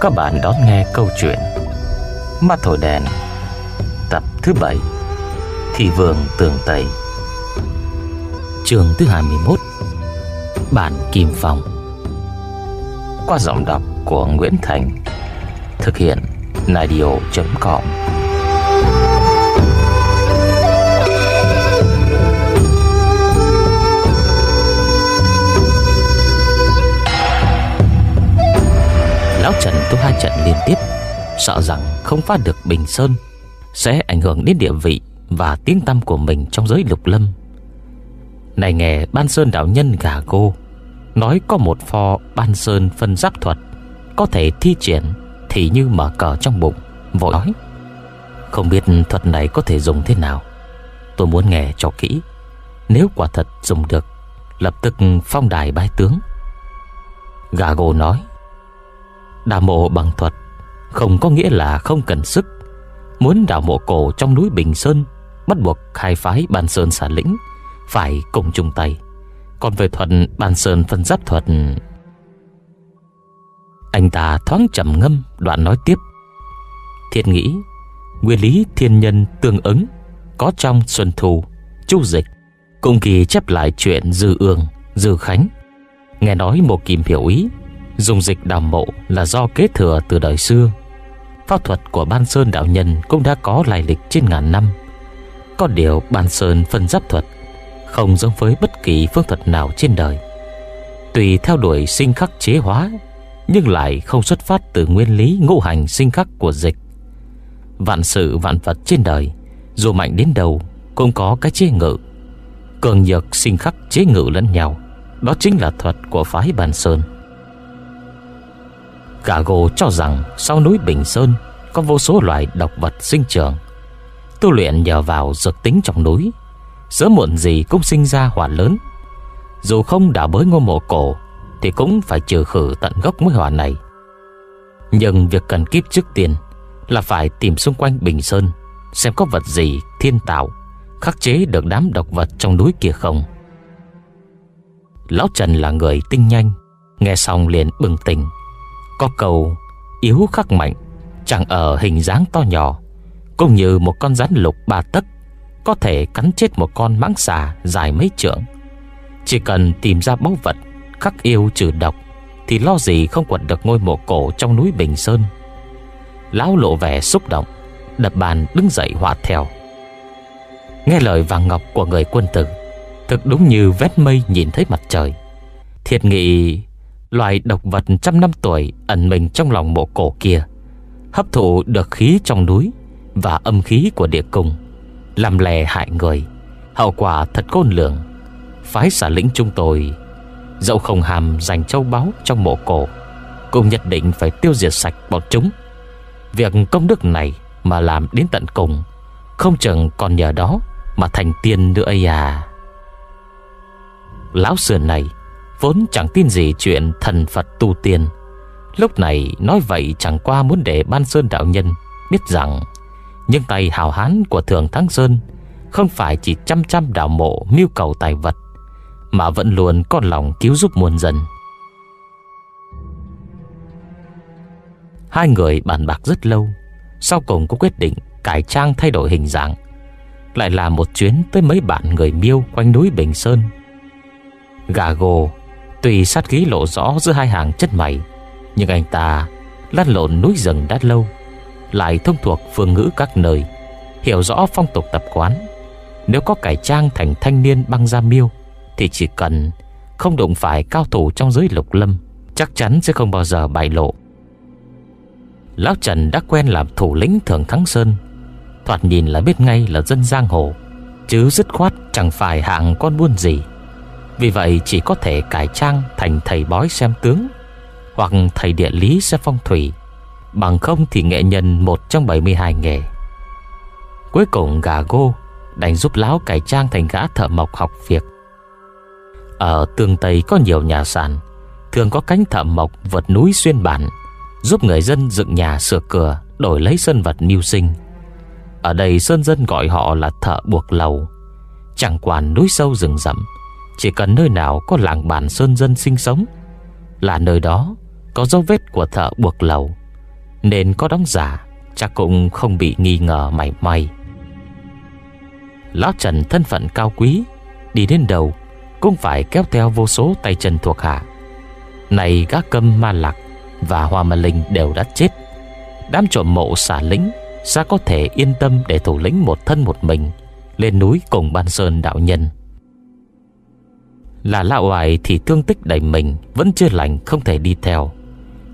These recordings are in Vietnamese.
các bạn đón nghe câu chuyện Mắt thổi đèn, Tập thứ 7 Thị vườn tường Tây Trường thứ 21 Bản Kim Phong. Qua giọng đọc của Nguyễn Thành, Thực hiện Nadio.com Lão Trần tu hai trận liên tiếp, Sợ rằng không phá được Bình Sơn, Sẽ ảnh hưởng đến địa vị Và tiếng tăm của mình trong giới lục lâm. Này nghe, Ban Sơn đạo nhân gà cô, Nói có một pho Ban Sơn phân giáp thuật, Có thể thi triển Thì như mở cờ trong bụng, Vội nói, Không biết thuật này có thể dùng thế nào? Tôi muốn nghe cho kỹ. Nếu quả thật dùng được, Lập tức phong đài bái tướng. Gà gồ nói Đào mộ bằng thuật, Không có nghĩa là không cần sức. Muốn đào mộ cổ trong núi Bình Sơn, Bắt buộc hai phái Ban Sơn xả lĩnh, Phải cùng chung tay. Còn về thuật, Ban Sơn phân giáp thuật. Anh ta thoáng trầm ngâm, Đoạn nói tiếp. Thiệt nghĩ, Nguyên lý thiên nhân tương ứng, Có trong Xuân Thu, Chu Dịch, Cùng kỳ chép lại chuyện Dư Ương, Dư Khánh. Nghe nói một kìm hiểu ý Dùng dịch đào mộ là do kế thừa từ đời xưa. Pháp thuật của Ban Sơn đạo nhân cũng đã có lai lịch trên ngàn năm. Có điều Ban Sơn phân giáp thuật Không giống với bất kỳ phương thuật nào trên đời. Tùy theo đuổi sinh khắc chế hóa, Nhưng lại không xuất phát từ nguyên lý ngũ hành sinh khắc của dịch. Vạn sự vạn vật trên đời, Dù mạnh đến đâu, Cũng có cái chế ngự. Cường nhược sinh khắc chế ngự lẫn nhau, Đó chính là thuật của phái Ban Sơn. Gà gồ cho rằng sau núi Bình Sơn có vô số loài độc vật sinh trưởng. Tu luyện nhờ vào dược tính trong núi, sớm muộn gì cũng sinh ra hỏa lớn. Dù không đào bới ngô mộ cổ thì cũng phải trừ khử tận gốc mối hỏa này. Nhưng việc cần kíp trước tiên là phải tìm xung quanh Bình Sơn xem có vật gì thiên tạo khắc chế được đám độc vật trong núi kia không. Lão Trần là người tinh nhanh, nghe xong liền bừng tỉnh có cầu yếu khắc mạnh, Chẳng ở hình dáng to nhỏ, Cũng như một con rắn lục ba tấc, Có thể cắn chết một con mãng xà Dài mấy trượng. Chỉ cần tìm ra báu vật, Khắc yêu trừ độc, Thì lo gì không quật được ngôi mộ cổ Trong núi Bình Sơn. Lão lộ vẻ xúc động, Đập bàn đứng dậy họa theo. Nghe lời vàng ngọc của người quân tử, Thực đúng như vét mây nhìn thấy mặt trời. Thiệt nghị Loài độc vật trăm năm tuổi ẩn mình trong lòng mộ cổ kia, Hấp thụ được khí trong núi Và âm khí của địa cung, Làm lè hại người, Hậu quả thật khôn lường. Phái xả lĩnh chúng tôi, Dẫu không hàm dành châu báu trong mộ cổ, Cũng nhất định phải tiêu diệt sạch bọn chúng. Việc công đức này Mà làm đến tận cùng, Không chừng còn nhờ đó Mà thành tiên nữa ấy à. Lão sườn này Vốn chẳng tin gì chuyện thần Phật tu tiên. Lúc này nói vậy chẳng qua muốn để Ban Sơn Đạo Nhân Biết rằng Những tay hào hán của Thường Thắng Sơn Không phải chỉ chăm chăm đạo mộ mưu cầu tài vật, Mà vẫn luôn có lòng cứu giúp muôn dân. Hai người bàn bạc rất lâu, Sau cùng có quyết định cải trang thay đổi hình dạng, Lại là một chuyến tới mấy bạn người miêu quanh núi Bình Sơn. Gà gồ Tuy sát khí lộ rõ giữa hai hàng chất mày, Nhưng anh ta lăn lộn núi rừng đã lâu, Lại thông thuộc phương ngữ các nơi, Hiểu rõ phong tục tập quán. Nếu có cải trang thành thanh niên băng gia miêu, Thì chỉ cần không đụng phải cao thủ trong giới lục lâm, Chắc chắn sẽ không bao giờ bại lộ. Lão Trần đã quen làm thủ lĩnh thường Thắng Sơn, Thoạt nhìn là biết ngay là dân giang hồ, Chứ dứt khoát chẳng phải hạng con buôn gì. Vì vậy chỉ có thể cải trang thành thầy bói xem tướng, Hoặc thầy địa lý xem phong thủy. Bằng không thì nghệ nhân một trong 72 nghề. Cuối cùng gà gô Đành giúp lão cải trang thành gã thợ mộc học việc. Ở tương Tây có nhiều nhà sàn, Thường có cánh thợ mộc vượt núi xuyên bản, Giúp người dân dựng nhà sửa cửa, Đổi lấy sân vật mưu sinh. Ở đây sơn dân gọi họ là thợ buộc lầu. Chẳng quản núi sâu rừng rậm chỉ cần nơi nào có làng bản sơn dân sinh sống, Là nơi đó Có dấu vết của thợ buộc lầu, Nên có đóng giả Chắc cũng không bị nghi ngờ mảy may. Lão Trần thân phận cao quý, Đi đến đầu Cũng phải kéo theo vô số tay chân thuộc hạ. Này gác câm ma lạc Và hoa ma linh đều đã chết. Đám trộm mộ xả lính Sao có thể yên tâm để thủ lĩnh một thân một mình Lên núi cùng ban sơn đạo nhân? Là lão oải thì thương tích đầy mình Vẫn chưa lành, không thể đi theo.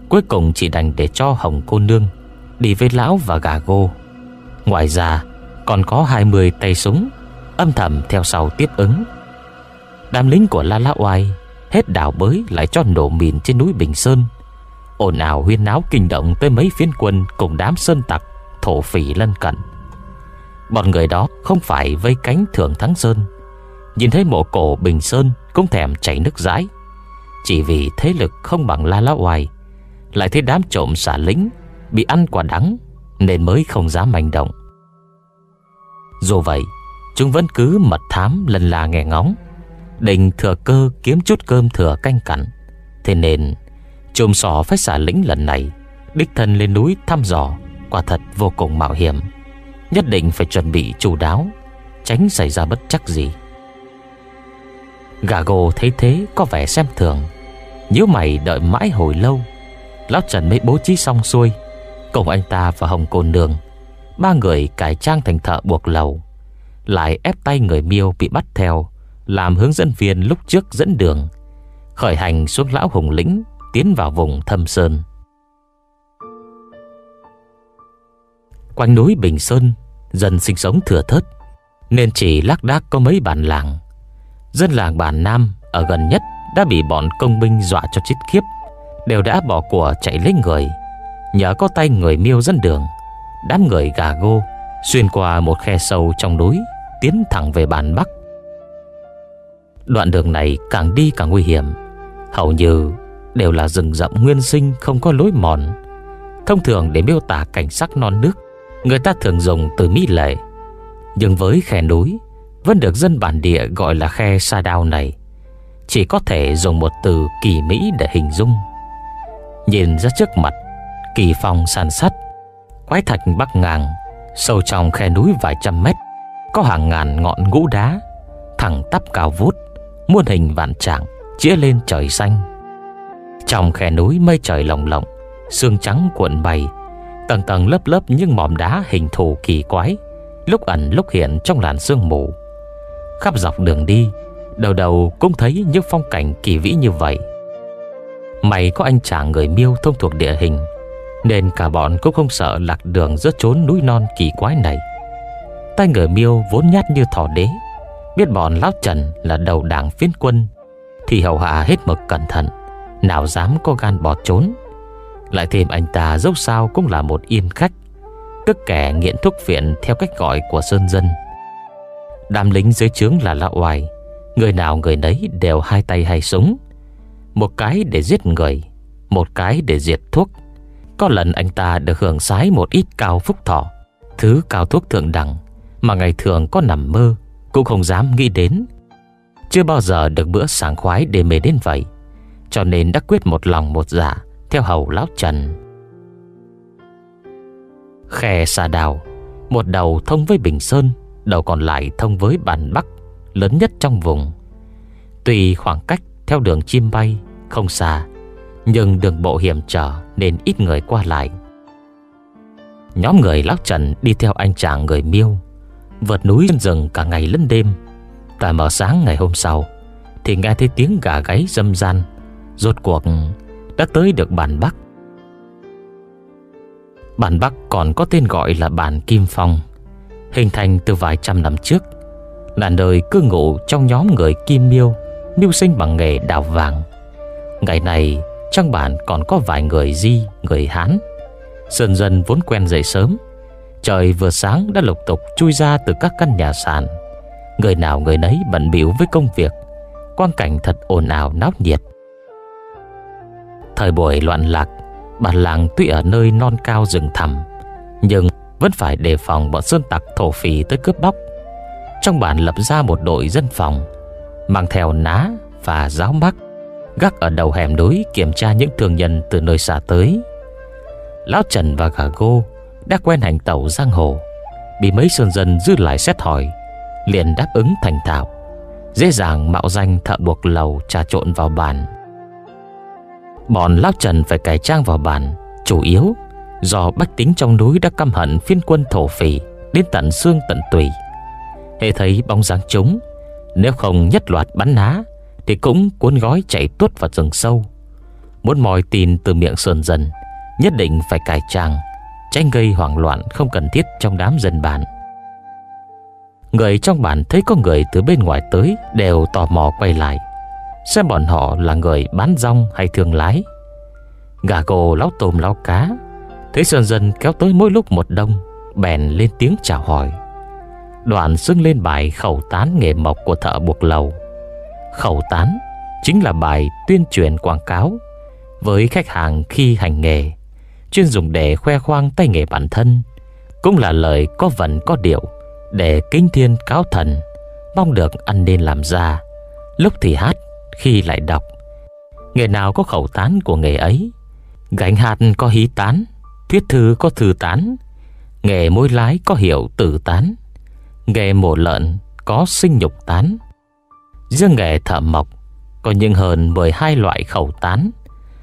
Cuối cùng chỉ đành để cho Hồng cô nương Đi với lão và gà gô. Ngoài ra, còn có 20 tay súng, Âm thầm theo sau tiếp ứng. Đám lính của La La Oai Hết đảo bới lại cho nổ mìn trên núi Bình Sơn. Ồn ào huyên náo kinh động Tới mấy phiến quân cùng đám sơn tặc, Thổ phỉ lân cận. Bọn người đó không phải vây cánh thượng thắng Sơn. Nhìn thấy mộ cổ Bình Sơn cũng thèm chảy nước rãi Chỉ vì thế lực không bằng La Lá Oai, Lại thấy đám trộm xả lính Bị ăn quả đắng Nên mới không dám manh động. Dù vậy, Chúng vẫn cứ mật thám lần là nghe ngóng Định thừa cơ kiếm chút cơm thừa canh cặn. Thế nên, trộm sò phải xả lính lần này Đích thân lên núi thăm dò Quả thật vô cùng mạo hiểm, Nhất định phải chuẩn bị chu đáo, Tránh xảy ra bất chắc gì. Gà gồ thấy thế có vẻ xem thường. Nếu mày đợi mãi hồi lâu. Lão Trần mới bố trí xong xuôi. Cùng anh ta và Hồng Côn Nương Ba người cải trang thành thợ buộc lầu. Lại ép tay người miêu bị bắt theo, Làm hướng dẫn viên lúc trước dẫn đường. Khởi hành xuống lão hùng lĩnh, Tiến vào vùng thâm sơn. Quanh núi Bình Sơn Dân sinh sống thừa thớt, Nên chỉ lác đác có mấy bản làng. Dân làng bản Nam Ở gần nhất đã bị bọn công binh dọa cho chết khiếp, Đều đã bỏ của chạy lấy người. Nhờ có tay người miêu dẫn đường, Đám người gà gô Xuyên qua một khe sâu trong núi, Tiến thẳng về bản Bắc. Đoạn đường này càng đi càng nguy hiểm, Hầu như đều là rừng rậm nguyên sinh, không có lối mòn. Thông thường để miêu tả cảnh sắc non nước, Người ta thường dùng từ mỹ lệ, Nhưng với khe núi vẫn được dân bản địa gọi là khe sa đao này. Chỉ có thể dùng một từ kỳ mỹ để hình dung. Nhìn ra trước mặt, Kỳ phong sàn sắt, Quái thạch bắc ngang, Sâu trong khe núi vài trăm mét, Có hàng ngàn ngọn ngũ đá, Thẳng tắp cao vút, Muôn hình vạn trạng, Chĩa lên trời xanh. Trong khe núi mây trời lồng lộng, Sương trắng cuộn bay Tầng tầng lớp lớp những mỏm đá hình thù kỳ quái, Lúc ẩn lúc hiện trong làn sương mù. Khắp dọc đường đi, Đầu đầu cũng thấy những phong cảnh kỳ vĩ như vậy. Mày có anh chàng người miêu thông thuộc địa hình, nên cả bọn cũng không sợ lạc đường giữa chốn núi non kỳ quái này. Tay người miêu vốn nhát như thỏ đế, Biết bọn Lão Trần là đầu đảng phiến quân, Thì hầu hạ hết mực cẩn thận, Nào dám có gan bỏ trốn. Lại thêm anh ta dốc sao cũng là một yên khách, Tức kẻ nghiện thuốc viện Theo cách gọi của Sơn Dân. Đám lính dưới trướng là lão oài Người nào người nấy đều hai tay hai súng. Một cái để giết người, Một cái để diệt thuốc. Có lần anh ta được hưởng sái một ít cao phúc thọ, Thứ cao thuốc thượng đẳng, Mà ngày thường có nằm mơ, Cũng không dám nghĩ đến. Chưa bao giờ được bữa sảng khoái để mê đến vậy, Cho nên đã quyết một lòng một dạ Theo hầu lão Trần. Khe xà đào, Một đầu thông với Bình Sơn Đầu còn lại thông với bản Bắc, Lớn nhất trong vùng. Tuy khoảng cách theo đường chim bay Không xa, Nhưng đường bộ hiểm trở Nên ít người qua lại. Nhóm người lão Trần đi theo anh chàng người miêu, Vượt núi rừng cả ngày lẫn đêm. Tại mở sáng ngày hôm sau, Thì nghe thấy tiếng gà gáy râm ran. Rốt cuộc đã tới được bản Bắc. Bản Bắc còn có tên gọi là bản Kim Phong. Hình thành từ vài trăm năm trước. Là nơi cư ngụ trong nhóm người Kim Miêu Mưu sinh bằng nghề đào vàng. Ngày này trong bản còn có vài người Di, người Hán. Sơn dân vốn quen dậy sớm. Trời vừa sáng đã lục tục chui ra từ các căn nhà sàn. Người nào người nấy bận biểu với công việc. Quang cảnh thật ồn ào náo nhiệt. Thời buổi loạn lạc Bản làng tuy ở nơi non cao rừng thẳm Nhưng vẫn phải đề phòng bọn sơn tặc thổ phỉ tới cướp bóc Trong bản lập ra một đội dân phòng, Mang theo ná và giáo mắc Gác ở đầu hẻm núi kiểm tra những thường nhân từ nơi xa tới Lão Trần và gà gô đã quen hành tẩu giang hồ, Bị mấy sơn dân giữ lại xét hỏi, Liền đáp ứng thành thạo, Dễ dàng mạo danh thợ buộc lầu trà trộn vào bản. Bọn Lão Trần phải cải trang vào bản Chủ yếu do bách tính trong núi đã căm hận phiên quân thổ phỉ, Đến tận xương tận tùy Hệ thấy bóng dáng chúng, Nếu không nhất loạt bắn ná, Thì cũng cuốn gói chạy tuốt vào rừng sâu. Muốn mòi tin từ miệng sơn dân Nhất định phải cải trang Tránh gây hoảng loạn không cần thiết trong đám dân bản. Người trong bản thấy có người từ bên ngoài tới Đều tò mò quay lại, Xem bọn họ là người bán rong hay thương lái. Gà gồ lóc tôm lóc cá Thấy sơn dân kéo tới mỗi lúc một đông, Bèn lên tiếng chào hỏi. Đoạn xưng lên bài khẩu tán nghề mộc của thợ buộc lầu. Khẩu tán chính là bài tuyên truyền quảng cáo Với khách hàng khi hành nghề, Chuyên dùng để khoe khoang tay nghề bản thân, Cũng là lời có vần có điệu Để kinh thiên cáo thần, Mong được ăn nên làm ra. Lúc thì hát, Khi lại đọc. Nghề nào có khẩu tán của nghề ấy? Gánh hạt có hí tán. Viết thư có thư tán, Nghề môi lái có hiểu tử tán, Nghề mổ lợn có sinh nhục tán. Riêng nghề thợ mộc, Có những hơn 12 loại khẩu tán,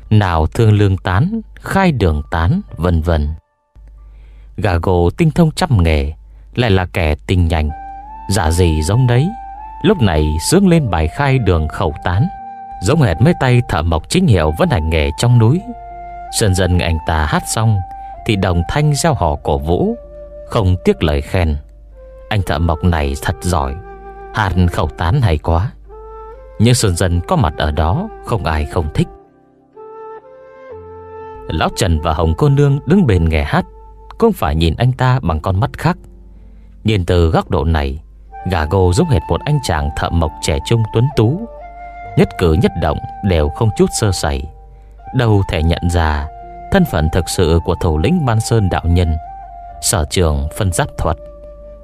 nào thương lương tán, Khai đường tán, vân vân. Gà gồ tinh thông trăm nghề, Lại là kẻ tinh nhanh Giả dạ gì giống đấy, Lúc này sướng lên bài khai đường khẩu tán. Giống hệt mấy tay thợ mộc chính hiệu Vẫn hành nghề trong núi. Dần dần anh ta hát xong Thì đồng thanh gieo hò cổ vũ, Không tiếc lời khen. Anh thợ mộc này thật giỏi, Hát khẩu tán hay quá. Nhưng sơn dân có mặt ở đó, Không ai không thích. Lão Trần và Hồng cô nương đứng bên nghe hát, Cũng phải nhìn anh ta bằng con mắt khác. Nhìn từ góc độ này, Gà gô giống hệt một anh chàng thợ mộc trẻ trung tuấn tú, Nhất cử nhất động đều không chút sơ sẩy. Đâu thể nhận ra Thân phận thực sự của thủ lĩnh Ban Sơn đạo nhân Sở trường phân giáp thuật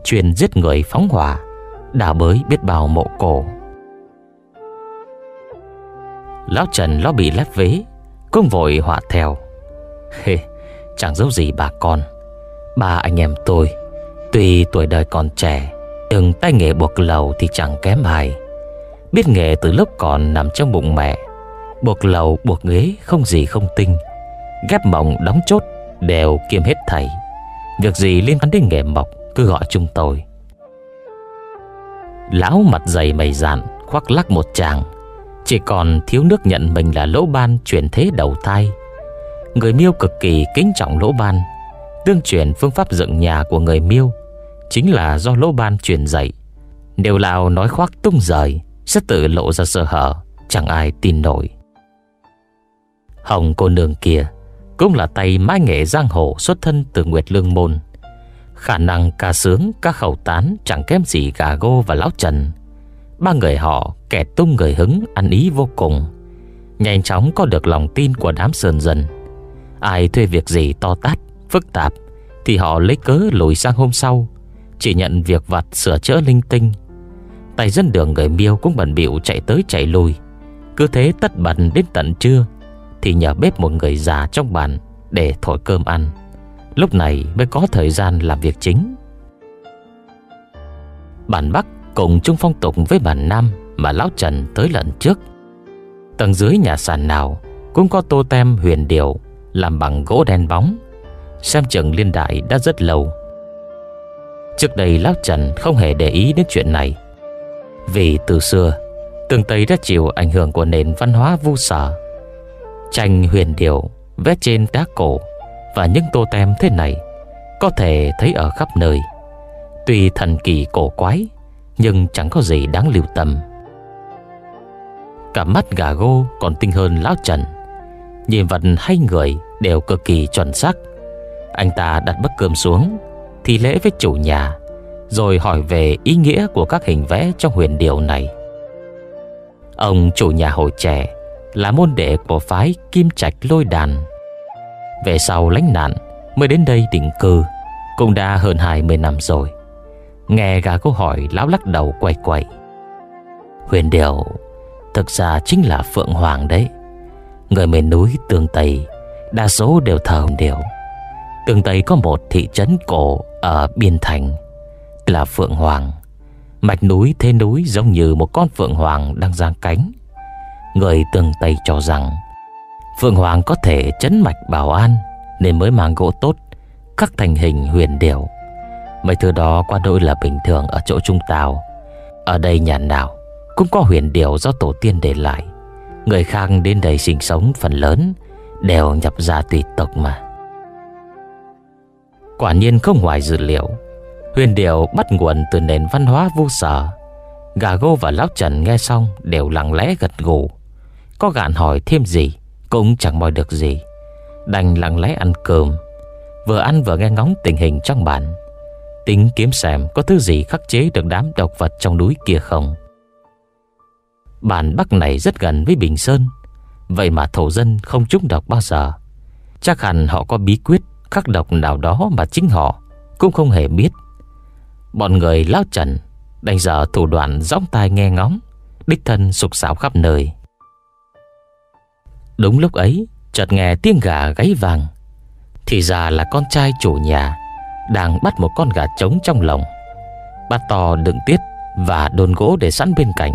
truyền giết người phóng hỏa Đào bới biết bao mộ cổ. Lão Trần lo bị lép vế Cũng vội họa theo. Hê, chẳng giấu gì bà con. Ba anh em tôi Tuy tuổi đời còn trẻ Nhưng tay nghề buộc lầu thì chẳng kém ai. Biết nghề từ lúc còn nằm trong bụng mẹ Buộc lầu, buộc ghế, không gì không tinh Ghép mộng đóng chốt, Đều kiêm hết thầy. Việc gì liên quan đến nghề mộc, Cứ gọi chúng tôi. Lão mặt dày mày dạn, Khoác lắc một chàng Chỉ còn thiếu nước nhận mình là lỗ ban Chuyển thế đầu thai. Người miêu cực kỳ kính trọng lỗ ban. Tương truyền phương pháp dựng nhà của người miêu Chính là do lỗ ban truyền dạy. Nếu lão nói khoác tung rời, Sẽ tự lộ ra sơ hở, Chẳng ai tin nổi. Hồng cô nương kia Cũng là tay mái nghệ giang hồ Xuất thân từ Nguyệt Lương Môn. Khả năng ca sướng ca khẩu tán chẳng kém gì gà gô và lão Trần. Ba người họ kẻ tung người hứng Ăn ý vô cùng. Nhanh chóng có được lòng tin của đám sơn dần. Ai thuê việc gì to tát, phức tạp Thì họ lấy cớ lùi sang hôm sau Chỉ nhận việc vặt sửa chữa linh tinh. Tài dân đường người miêu cũng bận biểu chạy tới chạy lui. Cứ thế tất bận đến tận trưa thì nhờ bếp một người già trong bàn Để thổi cơm ăn. Lúc này mới có thời gian làm việc chính. Bản Bắc cùng chung phong tục với bản Nam Mà Lão Trần tới lần trước. Tầng dưới nhà sàn nào Cũng có tô tem huyền điệu làm bằng gỗ đen bóng. Xem chừng liên đại đã rất lâu. Trước đây Lão Trần không hề để ý đến chuyện này. Vì từ xưa, Tường Tây đã chịu ảnh hưởng của nền văn hóa vu sở Tranh huyền điệu Vẽ trên đá cổ. Và những tô tem thế này Có thể thấy ở khắp nơi. Tuy thần kỳ cổ quái, Nhưng chẳng có gì đáng lưu tâm. Cả mắt gà gô còn tinh hơn Lão Trần. Nhìn vật hay người đều cực kỳ chuẩn xác. Anh ta đặt bức cơm xuống Thì lễ với chủ nhà, Rồi hỏi về ý nghĩa của các hình vẽ trong huyền điệu này. Ông chủ nhà hồi trẻ là môn đệ của phái Kim Trạch Lôi Đàn. Về sau lánh nạn, Mới đến đây định cư, Cũng đã hơn 20 năm rồi. Nghe gà câu hỏi, lão lắc đầu quay quay Huyền điệu Thực ra chính là Phượng Hoàng đấy. Người miền núi Tường Tây, Đa số đều thờ Huyền điệu Tường Tây có một thị trấn cổ Ở Biên Thành, Là Phượng Hoàng. Mạch núi, thế núi giống như một con Phượng Hoàng đang giang cánh. Người Tường Tây cho rằng, Phượng Hoàng có thể chấn mạch bảo an Nên mới mang gỗ tốt Các thành hình huyền điệu Mấy thứ đó qua đôi là bình thường Ở chỗ Trung Tàu Ở đây nhà nào cũng có huyền điệu do tổ tiên để lại. Người Khang đến đây sinh sống phần lớn Đều nhập ra tùy tộc mà. Quả nhiên không ngoài dự liệu, Huyền điệu bắt nguồn từ nền văn hóa vô sở. Gà gô và lão Trần nghe xong Đều lặng lẽ gật gù. Có gạn hỏi thêm gì, Cũng chẳng moi được gì. Đành lặng lẽ ăn cơm. Vừa ăn vừa nghe ngóng tình hình trong bản Tính kiếm xem có thứ gì khắc chế được đám độc vật trong núi kia không. Bản Bắc này rất gần với Bình Sơn, Vậy mà thổ dân không trúng độc bao giờ. Chắc hẳn họ có bí quyết khắc độc nào đó mà chính họ cũng không hề biết. Bọn người lao trần, đành giờ thủ đoạn gióng tai nghe ngóng, Đích thân sục sạo khắp nơi. Đúng lúc ấy, Chợt nghe tiếng gà gáy vàng. Thì ra là con trai chủ nhà Đang bắt một con gà trống trong lồng Bát to đựng tiết Và đồn gỗ để sẵn bên cạnh.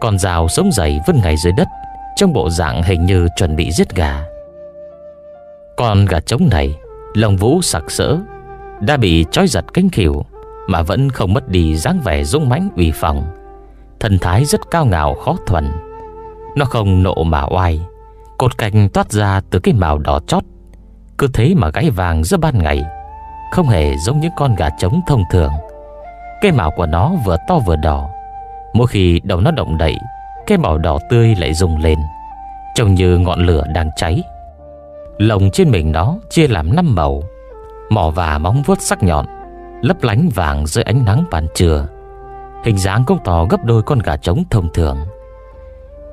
Con rào sống dày vươn ngay dưới đất, Trong bộ dạng hình như chuẩn bị giết gà. Con gà trống này Lồng vũ sặc sỡ, Đã bị trói giật cánh khỉu Mà vẫn không mất đi dáng vẻ dũng mãnh uy phòng Thần thái rất cao ngạo khó thuần. Nó không nộ mà oai. Cột cành toát ra từ cái màu đỏ chót. Cứ thế mà gáy vàng giữa ban ngày, Không hề giống những con gà trống thông thường. Cái màu của nó vừa to vừa đỏ. Mỗi khi đầu nó động đậy, Cái màu đỏ tươi lại rung lên, Trông như ngọn lửa đang cháy. Lồng trên mình nó chia làm năm màu, Mỏ và móng vuốt sắc nhọn, Lấp lánh vàng dưới ánh nắng ban trưa. Hình dáng cũng to gấp đôi con gà trống thông thường.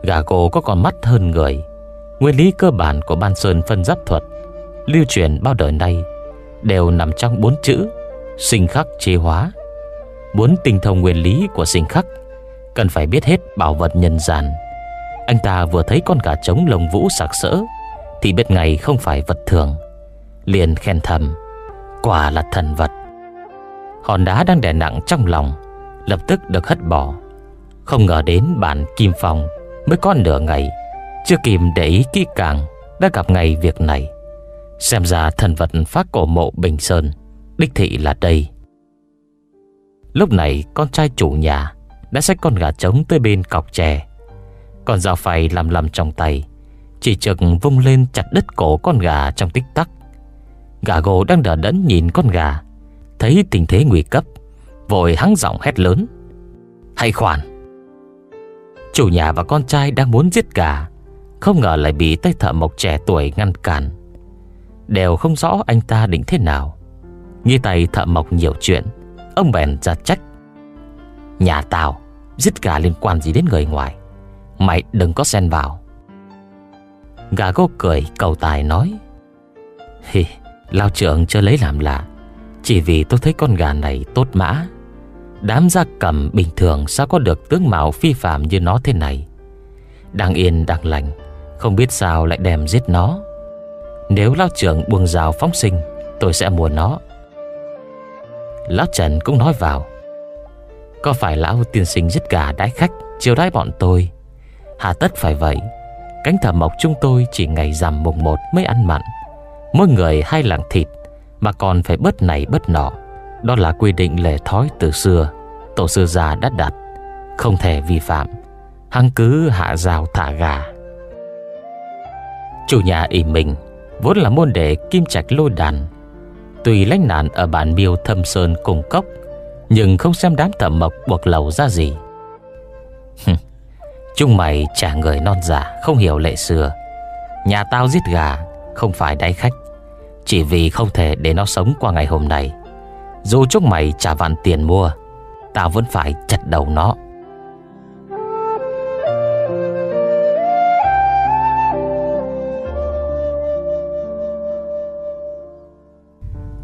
Gà cổ có con mắt hơn người Nguyên lý cơ bản của ban sơn phân giáp thuật, Lưu truyền bao đời nay, Đều nằm trong bốn chữ Sinh khắc chế hóa. Bốn tinh thông nguyên lý của sinh khắc, Cần phải biết hết bảo vật nhân gian. Anh ta vừa thấy con gà trống lồng vũ sạc sỡ, Thì biết ngay không phải vật thường, Liền khen thầm, Quả là thần vật. Hòn đá đang đè nặng trong lòng, Lập tức được hất bỏ. Không ngờ đến bản Kim Phong Mới có nửa ngày chưa kịp để ý kỹ càng Đã gặp ngày việc này Xem ra thần vật phát cổ mộ Bình Sơn Đích thị là đây Lúc này con trai chủ nhà đã xách con gà trống tới bên cọc tre. Con dao phay làm lầm trong tay, chỉ trực vung lên chặt đứt cổ con gà trong tích tắc. Gà gồ đang đờ đẫn nhìn con gà, thấy tình thế nguy cấp, vội hắng giọng hét lớn. hay khoản! Chủ nhà và con trai đang muốn giết gà, không ngờ lại bị tay thợ mộc trẻ tuổi ngăn cản. Đều không rõ anh ta định thế nào. nghi tay thợ mộc nhiều chuyện, ông bèn ra trách. Nhà tao Giết gà liên quan gì đến người ngoài Mày đừng có xen vào Gà gô cười cầu tài nói Hì Lao trưởng chưa lấy làm lạ Chỉ vì tôi thấy con gà này tốt mã Đám gia cầm bình thường Sao có được tướng mạo phi phạm như nó thế này Đang yên đang lành không biết sao lại đem giết nó. Nếu lão trưởng buông rào phóng sinh, Tôi sẽ mua nó. Lão Trần cũng nói vào. Có phải lão tiên sinh giết gà đái khách Chiều đái bọn tôi? Hà tất phải vậy. Cánh thả mộc chúng tôi chỉ ngày rằm mùng một mới ăn mặn. Mỗi người hai lạng thịt, Mà còn phải bớt này bớt nọ. Đó là quy định lệ thói từ xưa. Tổ sư già đã đặt. Không thể vi phạm. Hăng cứ hạ rào thả gà. Chủ nhà ỉ mình Vốn là môn đệ kim trạch lôi đàn. Tuy lánh nạn ở bản miêu thâm sơn cùng cốc, Nhưng không xem đám thẩm mộc buộc lầu ra gì. Chúng mày trả người non giả Không hiểu lệ xưa. Nhà tao giết gà, Không phải đáy khách. Chỉ vì không thể để nó sống qua ngày hôm nay. Dù chúng mày trả vạn tiền mua, Tao vẫn phải chặt đầu nó.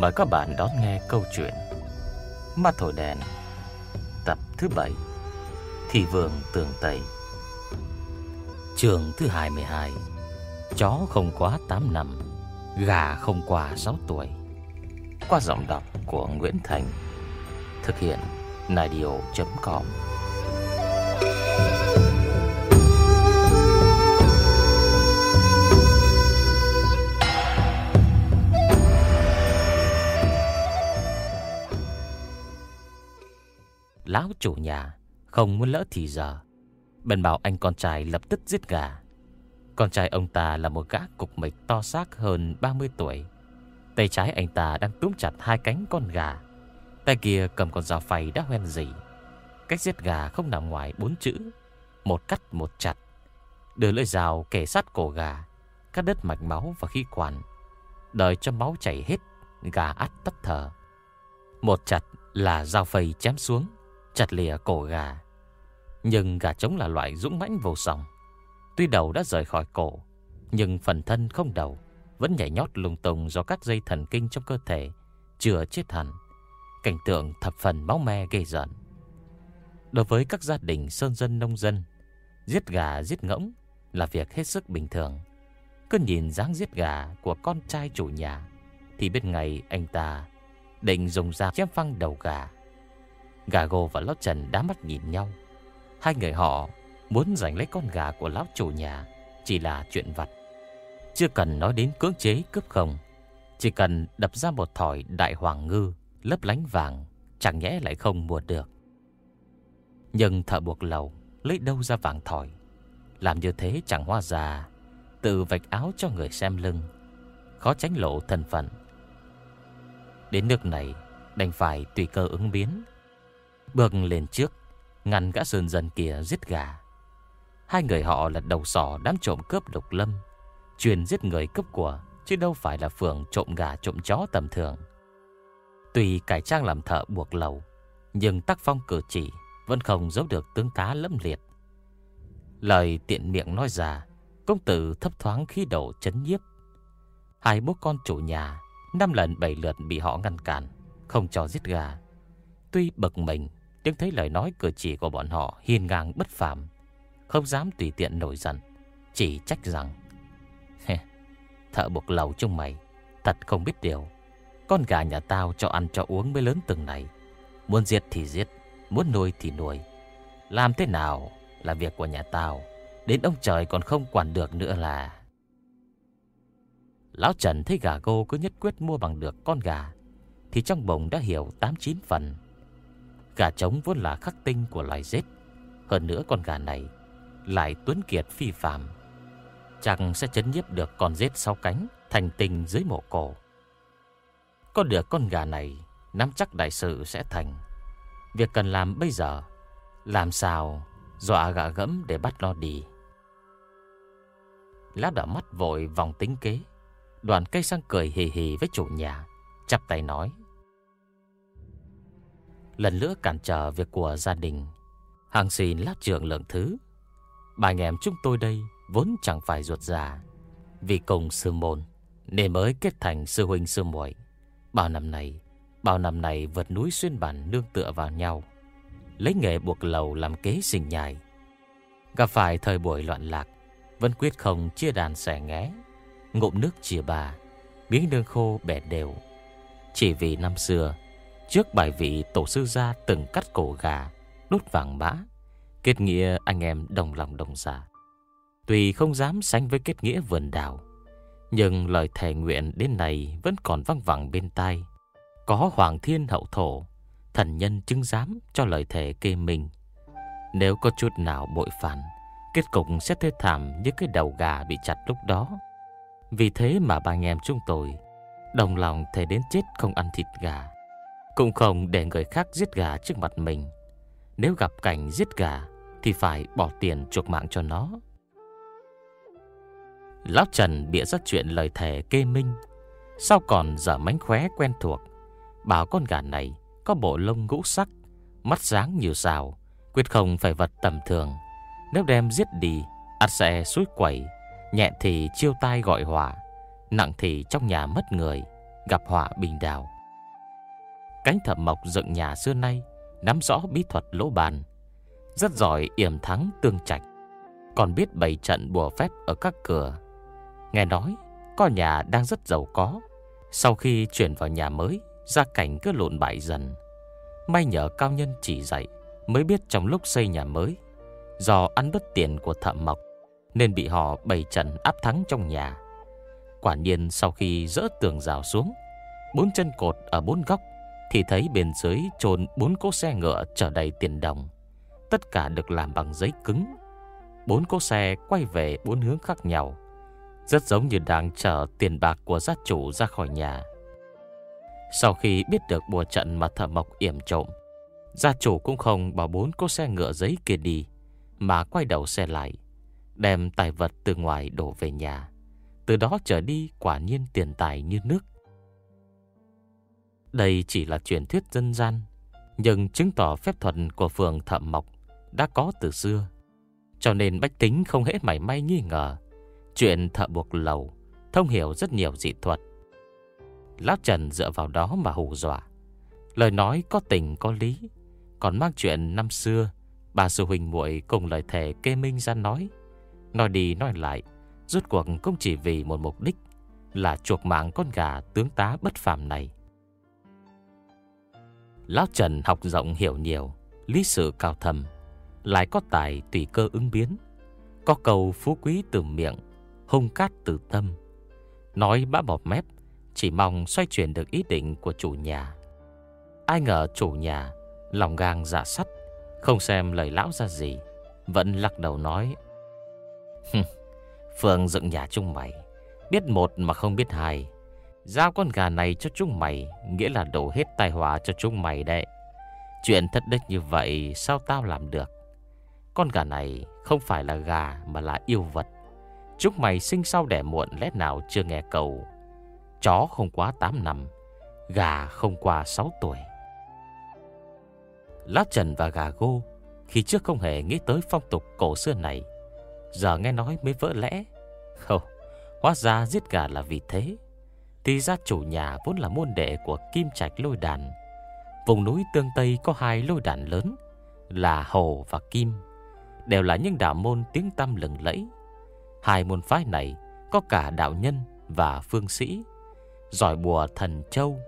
Mời các bạn đón nghe câu chuyện Ma Thổi Đèn, Tập thứ 7 Thị Vương Tường Tây Trường thứ 22 Chó không quá 8 năm, Gà không quá 6 tuổi. Qua giọng đọc của Nguyễn Thành, Thực hiện Nadio.com Lão chủ nhà Không muốn lỡ thì giờ. Bèn bảo anh con trai lập tức giết gà. Con trai ông ta là một gã cục mịch to xác hơn 30 tuổi. Tay trái anh ta đang túm chặt hai cánh con gà. Tay kia cầm con dao phay đã hoen dỉ. Cách giết gà không nằm ngoài bốn chữ. Một cắt một chặt. Đưa lưỡi dao kề sát cổ gà, Cắt đứt mạch máu và khí quản. Đợi cho máu chảy hết, Gà ắt tắt thở. Một chặt là dao phay chém xuống. Chặt lìa cổ gà. Nhưng gà trống là loại dũng mãnh vô song. Tuy đầu đã rời khỏi cổ, Nhưng phần thân không đầu, Vẫn nhảy nhót lung tung do các dây thần kinh trong cơ thể Chưa chết hẳn. Cảnh tượng thập phần máu me gây giận Đối với các gia đình sơn dân nông dân, Giết gà, giết ngỗng Là việc hết sức bình thường. Cứ nhìn dáng giết gà của con trai chủ nhà, Thì bên ngày anh ta Định dùng dao chém phăng đầu gà. Gà gồ và lão Trần đá mắt nhìn nhau. Hai người họ muốn giành lấy con gà của lão chủ nhà, Chỉ là chuyện vặt. Chưa cần nói đến cưỡng chế cướp không, Chỉ cần đập ra một thỏi đại hoàng ngư, Lấp lánh vàng, Chẳng nhẽ lại không mua được. Nhưng thợ buộc lầu Lấy đâu ra vàng thỏi? Làm như thế chẳng hoa già, Tự vạch áo cho người xem lưng, Khó tránh lộ thân phận. Đến nước này, Đành phải tùy cơ ứng biến. Bước lên trước, Ngăn gã sơn dân kia giết gà. Hai người họ là đầu sỏ đám trộm cướp độc lâm, Chuyên giết người cướp của, Chứ đâu phải là phường trộm gà trộm chó tầm thường. Tuy cải trang làm thợ buộc lầu, Nhưng tác phong cử chỉ Vẫn không giấu được tướng tá lẫm liệt. Lời tiện miệng nói ra, Công tử thấp thoáng khí độ chấn nhiếp. Hai bố con chủ nhà, Năm lần bảy lượt bị họ ngăn cản, Không cho giết gà. Tuy bực mình nhưng thấy lời nói cử chỉ của bọn họ hiên ngang bất phàm, không dám tùy tiện nổi giận, chỉ trách rằng: "Thợ buộc lầu chúng mày, thật không biết điều. Con gà nhà tao cho ăn cho uống mới lớn từng này, muốn giết thì giết, muốn nuôi thì nuôi. Làm thế nào là việc của nhà tao, đến ông trời còn không quản được nữa là." Lão Trần thấy gà gô cứ nhất quyết mua bằng được con gà Thì trong bụng đã hiểu 8-9 phần Gà trống vốn là khắc tinh của loài rết Hơn nữa con gà này Lại tuấn kiệt phi phàm. Chẳng sẽ chấn nhiếp được con rết sau cánh Thành tinh dưới mộ cổ. Có được con gà này, Nắm chắc đại sự sẽ thành. Việc cần làm bây giờ, Làm sao Dọa gà gẫm để bắt lo đi? Lá đỏ mắt vội vòng tính kế. Đoàn cây sang cười hì hì với chủ nhà, Chắp tay nói lần nữa cản trở việc của gia đình. Hàng xin lát trưởng lượng thứ. Bà anh em chúng tôi đây vốn chẳng phải ruột già. Vì cùng sư môn nên mới kết thành sư huynh sư muội. Bao năm này, Bao năm này vượt núi xuyên bản nương tựa vào nhau Lấy nghề buộc lầu làm kế sinh nhai Gặp phải thời buổi loạn lạc Vẫn quyết không chia đàn xẻ nghé Ngụm nước chia bà Miếng nương khô bẻ đều Chỉ vì năm xưa Trước bài vị tổ sư gia từng cắt cổ gà Đốt vàng mã, Kết nghĩa anh em đồng lòng đồng giả. Tuy không dám sánh với kết nghĩa vườn đảo Nhưng lời thề nguyện đến nay Vẫn còn văng vẳng bên tai. Có Hoàng Thiên Hậu Thổ, Thần nhân chứng giám cho lời thề kê mình. Nếu có chút nào bội phản, Kết cục sẽ thê thảm như cái đầu gà bị chặt lúc đó. Vì thế mà ba anh em chúng tôi Đồng lòng thề đến chết không ăn thịt gà. Cũng không để người khác giết gà trước mặt mình. Nếu gặp cảnh giết gà, Thì phải bỏ tiền chuộc mạng cho nó. Lão Trần bịa ra chuyện lời thề kê minh. Sao còn dở mánh khóe quen thuộc? Bảo con gà này Có bộ lông ngũ sắc, Mắt sáng nhiều rào Quyết không phải vật tầm thường. Nếu đem giết đi, ắt sẽ suối quẩy, Nhẹ thì chiêu tai gọi hỏa Nặng thì trong nhà mất người, Gặp họa bình đào. Cánh thợ mộc dựng nhà xưa nay, Nắm rõ bí thuật lỗ bàn, Rất giỏi yểm thắng tương trạch. Còn biết bày trận bùa phép ở các cửa. Nghe nói, Có nhà đang rất giàu có. Sau khi chuyển vào nhà mới, Gia cảnh cứ lộn bại dần. May nhờ cao nhân chỉ dạy Mới biết trong lúc xây nhà mới, Do ăn bất tiền của thợ mộc Nên bị họ bày trận áp thắng trong nhà. Quả nhiên sau khi dỡ tường rào xuống, Bốn chân cột ở bốn góc thì thấy bên dưới trồn bốn cỗ xe ngựa chở đầy tiền đồng. Tất cả được làm bằng giấy cứng. Bốn cỗ xe quay về bốn hướng khác nhau. Rất giống như đang chở tiền bạc của gia chủ ra khỏi nhà. Sau khi biết được bùa trận mà thợ mộc yểm trộm, Gia chủ cũng không bỏ bốn cỗ xe ngựa giấy kia đi, Mà quay đầu xe lại, Đem tài vật từ ngoài đổ về nhà. Từ đó trở đi quả nhiên tiền tài như nước. Đây chỉ là truyền thuyết dân gian, Nhưng chứng tỏ phép thuật của phường thợ mộc Đã có từ xưa. Cho nên bách tính không hễ mảy may nghi ngờ, Chuyện thợ buộc lầu Thông hiểu rất nhiều dị thuật. Lão Trần dựa vào đó mà hù dọa. Lời nói có tình có lý, Còn mang chuyện năm xưa, Bà sư huynh muội cùng lời thề kê minh ra nói. Nói đi nói lại, Rốt cuộc cũng chỉ vì một mục đích Là chuộc mạng con gà tướng tá bất phàm này. Lão Trần học rộng hiểu nhiều, Lý sự cao thầm Lại có tài tùy cơ ứng biến. Có cầu phú quý từ miệng, hung cát từ tâm. Nói bã bọt mép, Chỉ mong xoay chuyển được ý định của chủ nhà. Ai ngờ chủ nhà, Lòng gang dạ sắt, Không xem lời lão ra gì, Vẫn lắc đầu nói Phương dựng nhà chung mày Biết một mà không biết hai Giao con gà này cho chúng mày, Nghĩa là đổ hết tai họa cho chúng mày đấy. Chuyện thất đức như vậy, Sao tao làm được? Con gà này không phải là gà Mà là yêu vật. Chúng mày sinh sau đẻ muộn, lẽ nào chưa nghe cầu Chó không quá 8 năm, Gà không qua 6 tuổi. Lá Trần và gà gô, Khi trước không hề nghĩ tới phong tục cổ xưa này, Giờ nghe nói mới vỡ lẽ. Không Hóa ra giết gà là vì thế. Thì ra chủ nhà vốn là môn đệ của Kim Trạch lôi đàn Vùng núi tương Tây có hai lôi đàn lớn Là Hồ và Kim Đều là những đạo môn tiếng tăm lừng lẫy Hai môn phái này có cả đạo nhân và phương sĩ, giỏi bùa thần châu.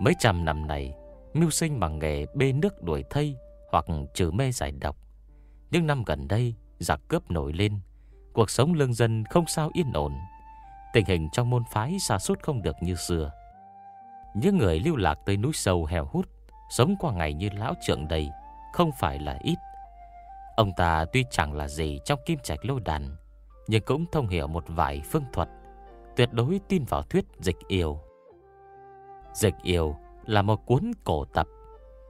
Mấy trăm năm này, mưu sinh bằng nghề bê nước đuổi thây hoặc trừ mê giải độc. Nhưng năm gần đây, giặc cướp nổi lên, cuộc sống lương dân không sao yên ổn. Tình hình trong môn phái xa sút không được như xưa. Những người lưu lạc tới núi sâu heo hút, sống qua ngày như lão trượng đây, không phải là ít. Ông ta tuy chẳng là gì trong kim trạch lô đàn, nhưng cũng thông hiểu một vài phương thuật Tuyệt đối tin vào thuyết dịch yêu Dịch yêu là một cuốn cổ tập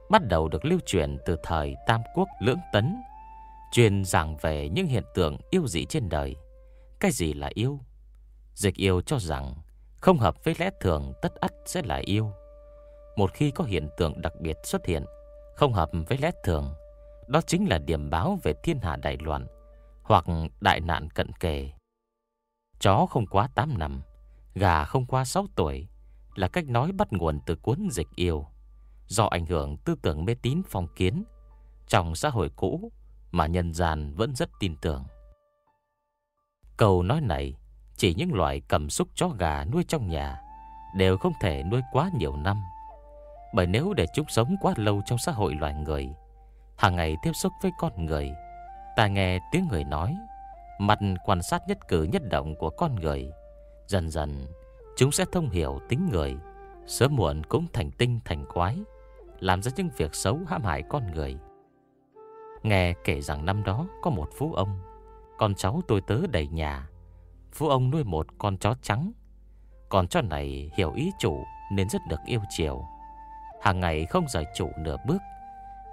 Bắt đầu được lưu truyền từ thời Tam Quốc Lưỡng Tấn Truyền giảng về những hiện tượng yêu dị trên đời Cái gì là yêu? Dịch yêu cho rằng Không hợp với lẽ thường tất ắt sẽ là yêu Một khi có hiện tượng đặc biệt xuất hiện Không hợp với lẽ thường Đó chính là điểm báo về thiên hạ đại loạn hoặc đại nạn cận kề. Chó không quá 8 năm, gà không qua 6 tuổi, là cách nói bắt nguồn từ cuốn dịch yêu, do ảnh hưởng tư tưởng mê tín phong kiến trong xã hội cũ mà nhân gian vẫn rất tin tưởng. Câu nói này chỉ những loại cầm súc chó gà nuôi trong nhà đều không thể nuôi quá nhiều năm. Bởi nếu để chúng sống quá lâu trong xã hội loài người, hàng ngày tiếp xúc với con người, ta nghe tiếng người nói, mặt quan sát nhất cử nhất động của con người, dần dần chúng sẽ thông hiểu tính người, sớm muộn cũng thành tinh thành quái, làm ra những việc xấu hãm hại con người. Nghe kể rằng năm đó có một phú ông Con cháu tôi tớ đầy nhà Phú ông nuôi một con chó trắng. Con chó này hiểu ý chủ Nên rất được yêu chiều. Hàng ngày không rời chủ nửa bước,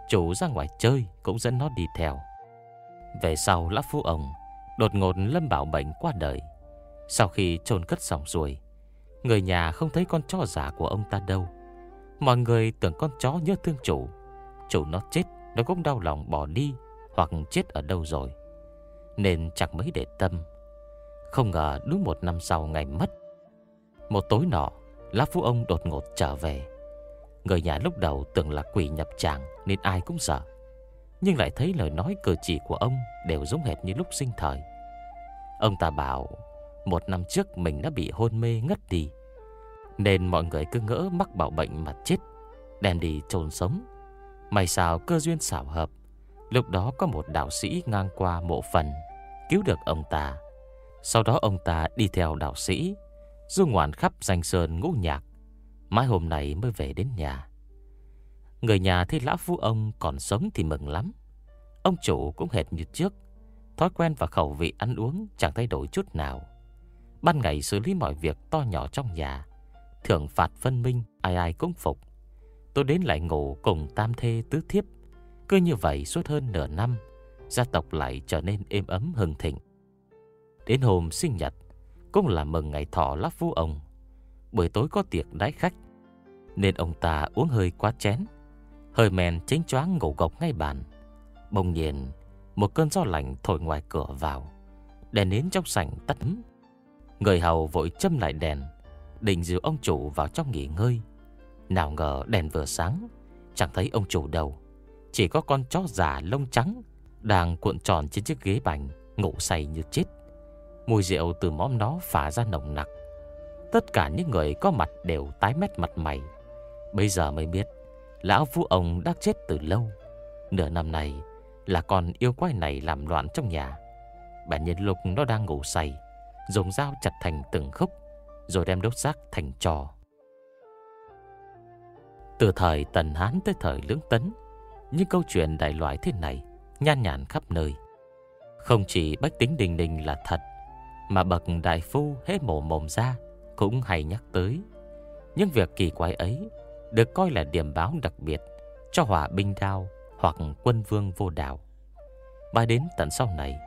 Chủ ra ngoài chơi Cũng dẫn nó đi theo. Về sau, lão phú ông Đột ngột lâm bảo bệnh qua đời. Sau khi chôn cất xong rồi, Người nhà không thấy con chó giả của ông ta đâu. Mọi người tưởng con chó nhớ thương chủ. Chủ nó chết, nó cũng đau lòng bỏ đi Hoặc chết ở đâu rồi. Nên chẳng mấy để tâm. Không ngờ đúng một năm sau ngày mất, Một tối nọ, Lá Phú Ông đột ngột trở về. Người nhà lúc đầu tưởng là quỷ nhập tràng Nên ai cũng sợ, Nhưng lại thấy lời nói cử chỉ của ông Đều giống hệt như lúc sinh thời. Ông ta bảo, Một năm trước mình đã bị hôn mê ngất đi, Nên mọi người cứ ngỡ mắc bảo bệnh mà chết, Đem đi chôn sống. May sao cơ duyên xảo hợp, Lúc đó có một đạo sĩ ngang qua mộ phần, Cứu được ông ta. Sau đó ông ta đi theo đạo sĩ, Du ngoạn khắp danh sơn ngũ nhạc, Mãi hôm nay mới về đến nhà. Người nhà thấy lão phu ông còn sống thì mừng lắm. Ông chủ cũng hệt như trước, Thói quen và khẩu vị ăn uống chẳng thay đổi chút nào. Ban ngày xử lý mọi việc to nhỏ trong nhà, Thưởng phạt phân minh, Ai ai cũng phục. Tôi đến lại ngủ cùng tam thê tứ thiếp, Cứ như vậy suốt hơn nửa năm, Gia tộc lại trở nên êm ấm, hưng thịnh. Đến hôm sinh nhật, Cũng là mừng ngày thọ lắp phú ông. Buổi tối có tiệc đái khách, Nên ông ta uống hơi quá chén. Hơi men chính choáng ngủ gục ngay bàn. Bỗng nhiên, Một cơn gió lạnh thổi ngoài cửa vào Đèn nến trong sảnh tắt Người hầu vội châm lại đèn, Định dìu ông chủ vào trong nghỉ ngơi. Nào ngờ đèn vừa sáng, Chẳng thấy ông chủ đâu. Chỉ có con chó già lông trắng Đang cuộn tròn trên chiếc ghế bành, Ngủ say như chết. Mùi rượu từ móm nó phả ra nồng nặc. Tất cả những người có mặt đều tái mét mặt mày. Bây giờ mới biết, Lão Phú ông đã chết từ lâu. Nửa năm này, Là con yêu quái này làm loạn trong nhà. Bản nhân lục nó đang ngủ say, Dùng dao chặt thành từng khúc, Rồi đem đốt xác thành trò. Từ thời Tần Hán tới thời Lưỡng Tấn, Những câu chuyện đại loại thế này Nhan nhản khắp nơi. Không chỉ bách tính đình đình là thật mà bậc đại phu hết mổ mồm ra Cũng hay nhắc tới. Nhưng việc kỳ quái ấy Được coi là điểm báo đặc biệt Cho hỏa binh đao Hoặc quân vương vô đạo. Mãi đến tận sau này,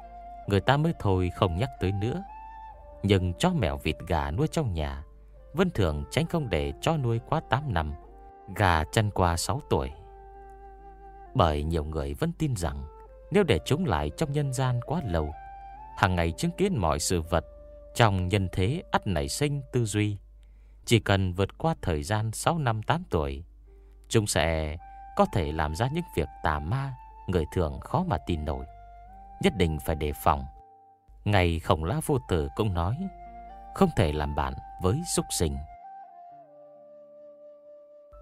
Người ta mới thôi không nhắc tới nữa. Nhưng chó mèo vịt gà nuôi trong nhà vẫn thường tránh không để cho nuôi quá 8 năm, Gà chân qua 6 tuổi. Bởi nhiều người vẫn tin rằng Nếu để chúng lại trong nhân gian quá lâu hàng ngày chứng kiến mọi sự vật Trong nhân thế ắt nảy sinh tư duy. Chỉ cần vượt qua thời gian 6 năm 8 tuổi, Chúng sẽ có thể làm ra những việc tà ma Người thường khó mà tin nổi. Nhất định phải đề phòng. Ngày khổng lão vô tử cũng nói, Không thể làm bạn với súc sinh.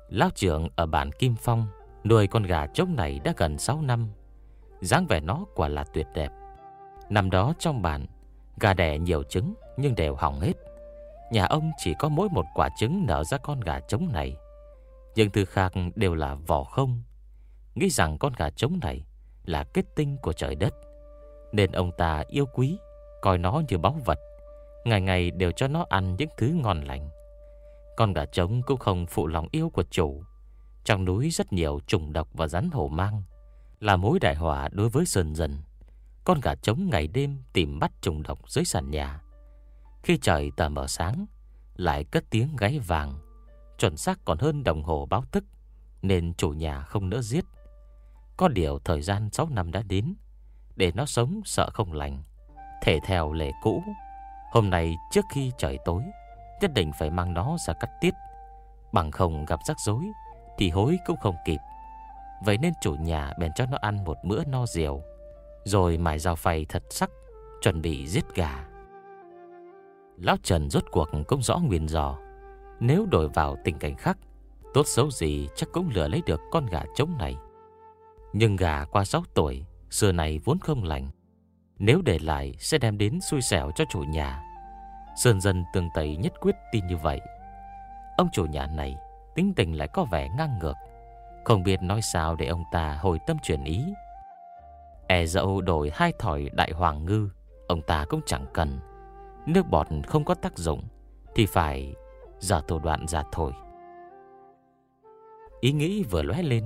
Lão trưởng ở bản Kim Phong Nuôi con gà trống này đã gần 6 năm. Dáng vẻ nó quả là tuyệt đẹp. Năm đó trong bản Gà đẻ nhiều trứng nhưng đều hỏng hết. Nhà ông chỉ có mỗi một quả trứng nở ra con gà trống này. Nhưng thứ khác đều là vỏ không. Nghĩ rằng con gà trống này Là kết tinh của trời đất. Nên ông ta yêu quý, Coi nó như báu vật. Ngày ngày đều cho nó ăn những thứ ngon lành. Con gà trống cũng không phụ lòng yêu của chủ. Trong núi rất nhiều trùng độc và rắn hổ mang. Là mối đại họa đối với sơn dần. Con gà trống ngày đêm tìm bắt trùng độc dưới sàn nhà. Khi trời tờ mở sáng, Lại cất tiếng gáy vàng. Chuẩn xác còn hơn đồng hồ báo thức, Nên chủ nhà không nỡ giết. Có điều thời gian 6 năm đã đến, Để nó sống sợ không lành. Thể theo lệ cũ, Hôm nay trước khi trời tối, Nhất định phải mang nó ra cắt tiết. Bằng không gặp rắc rối, Thì hối cũng không kịp. Vậy nên chủ nhà bèn cho nó ăn một bữa no rượu. Rồi mài dao phay thật sắc, Chuẩn bị giết gà. Lão Trần rốt cuộc cũng rõ nguyên do. Nếu đổi vào tình cảnh khác, Tốt xấu gì chắc cũng lừa lấy được con gà trống này. Nhưng gà qua 6 tuổi, Xưa này vốn không lành. Nếu để lại sẽ đem đến xui xẻo cho chủ nhà. Sơn dân tương tây nhất quyết tin như vậy. Ông chủ nhà này, Tính tình lại có vẻ ngang ngược. Không biết nói sao để ông ta hồi tâm chuyển ý. E dậu đổi hai thỏi đại hoàng ngư Ông ta cũng chẳng cần. Nước bọt không có tác dụng Thì phải giả thủ đoạn ra thôi Ý nghĩ vừa lóe lên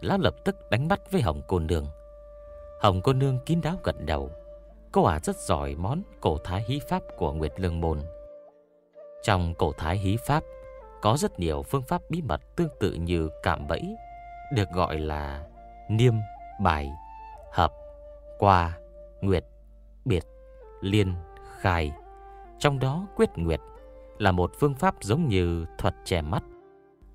Lão lập tức đánh bắt với Hồng cô nương. Hồng cô nương kín đáo gật đầu. Cô ả rất giỏi món cổ thái hí pháp của Nguyệt Lương Môn. Trong cổ thái hí pháp Có rất nhiều phương pháp bí mật tương tự như cạm bẫy Được gọi là niêm, bài, hợp, qua, nguyệt, biệt, liên, khai. Trong đó quyết nguyệt là một phương pháp giống như thuật che mắt.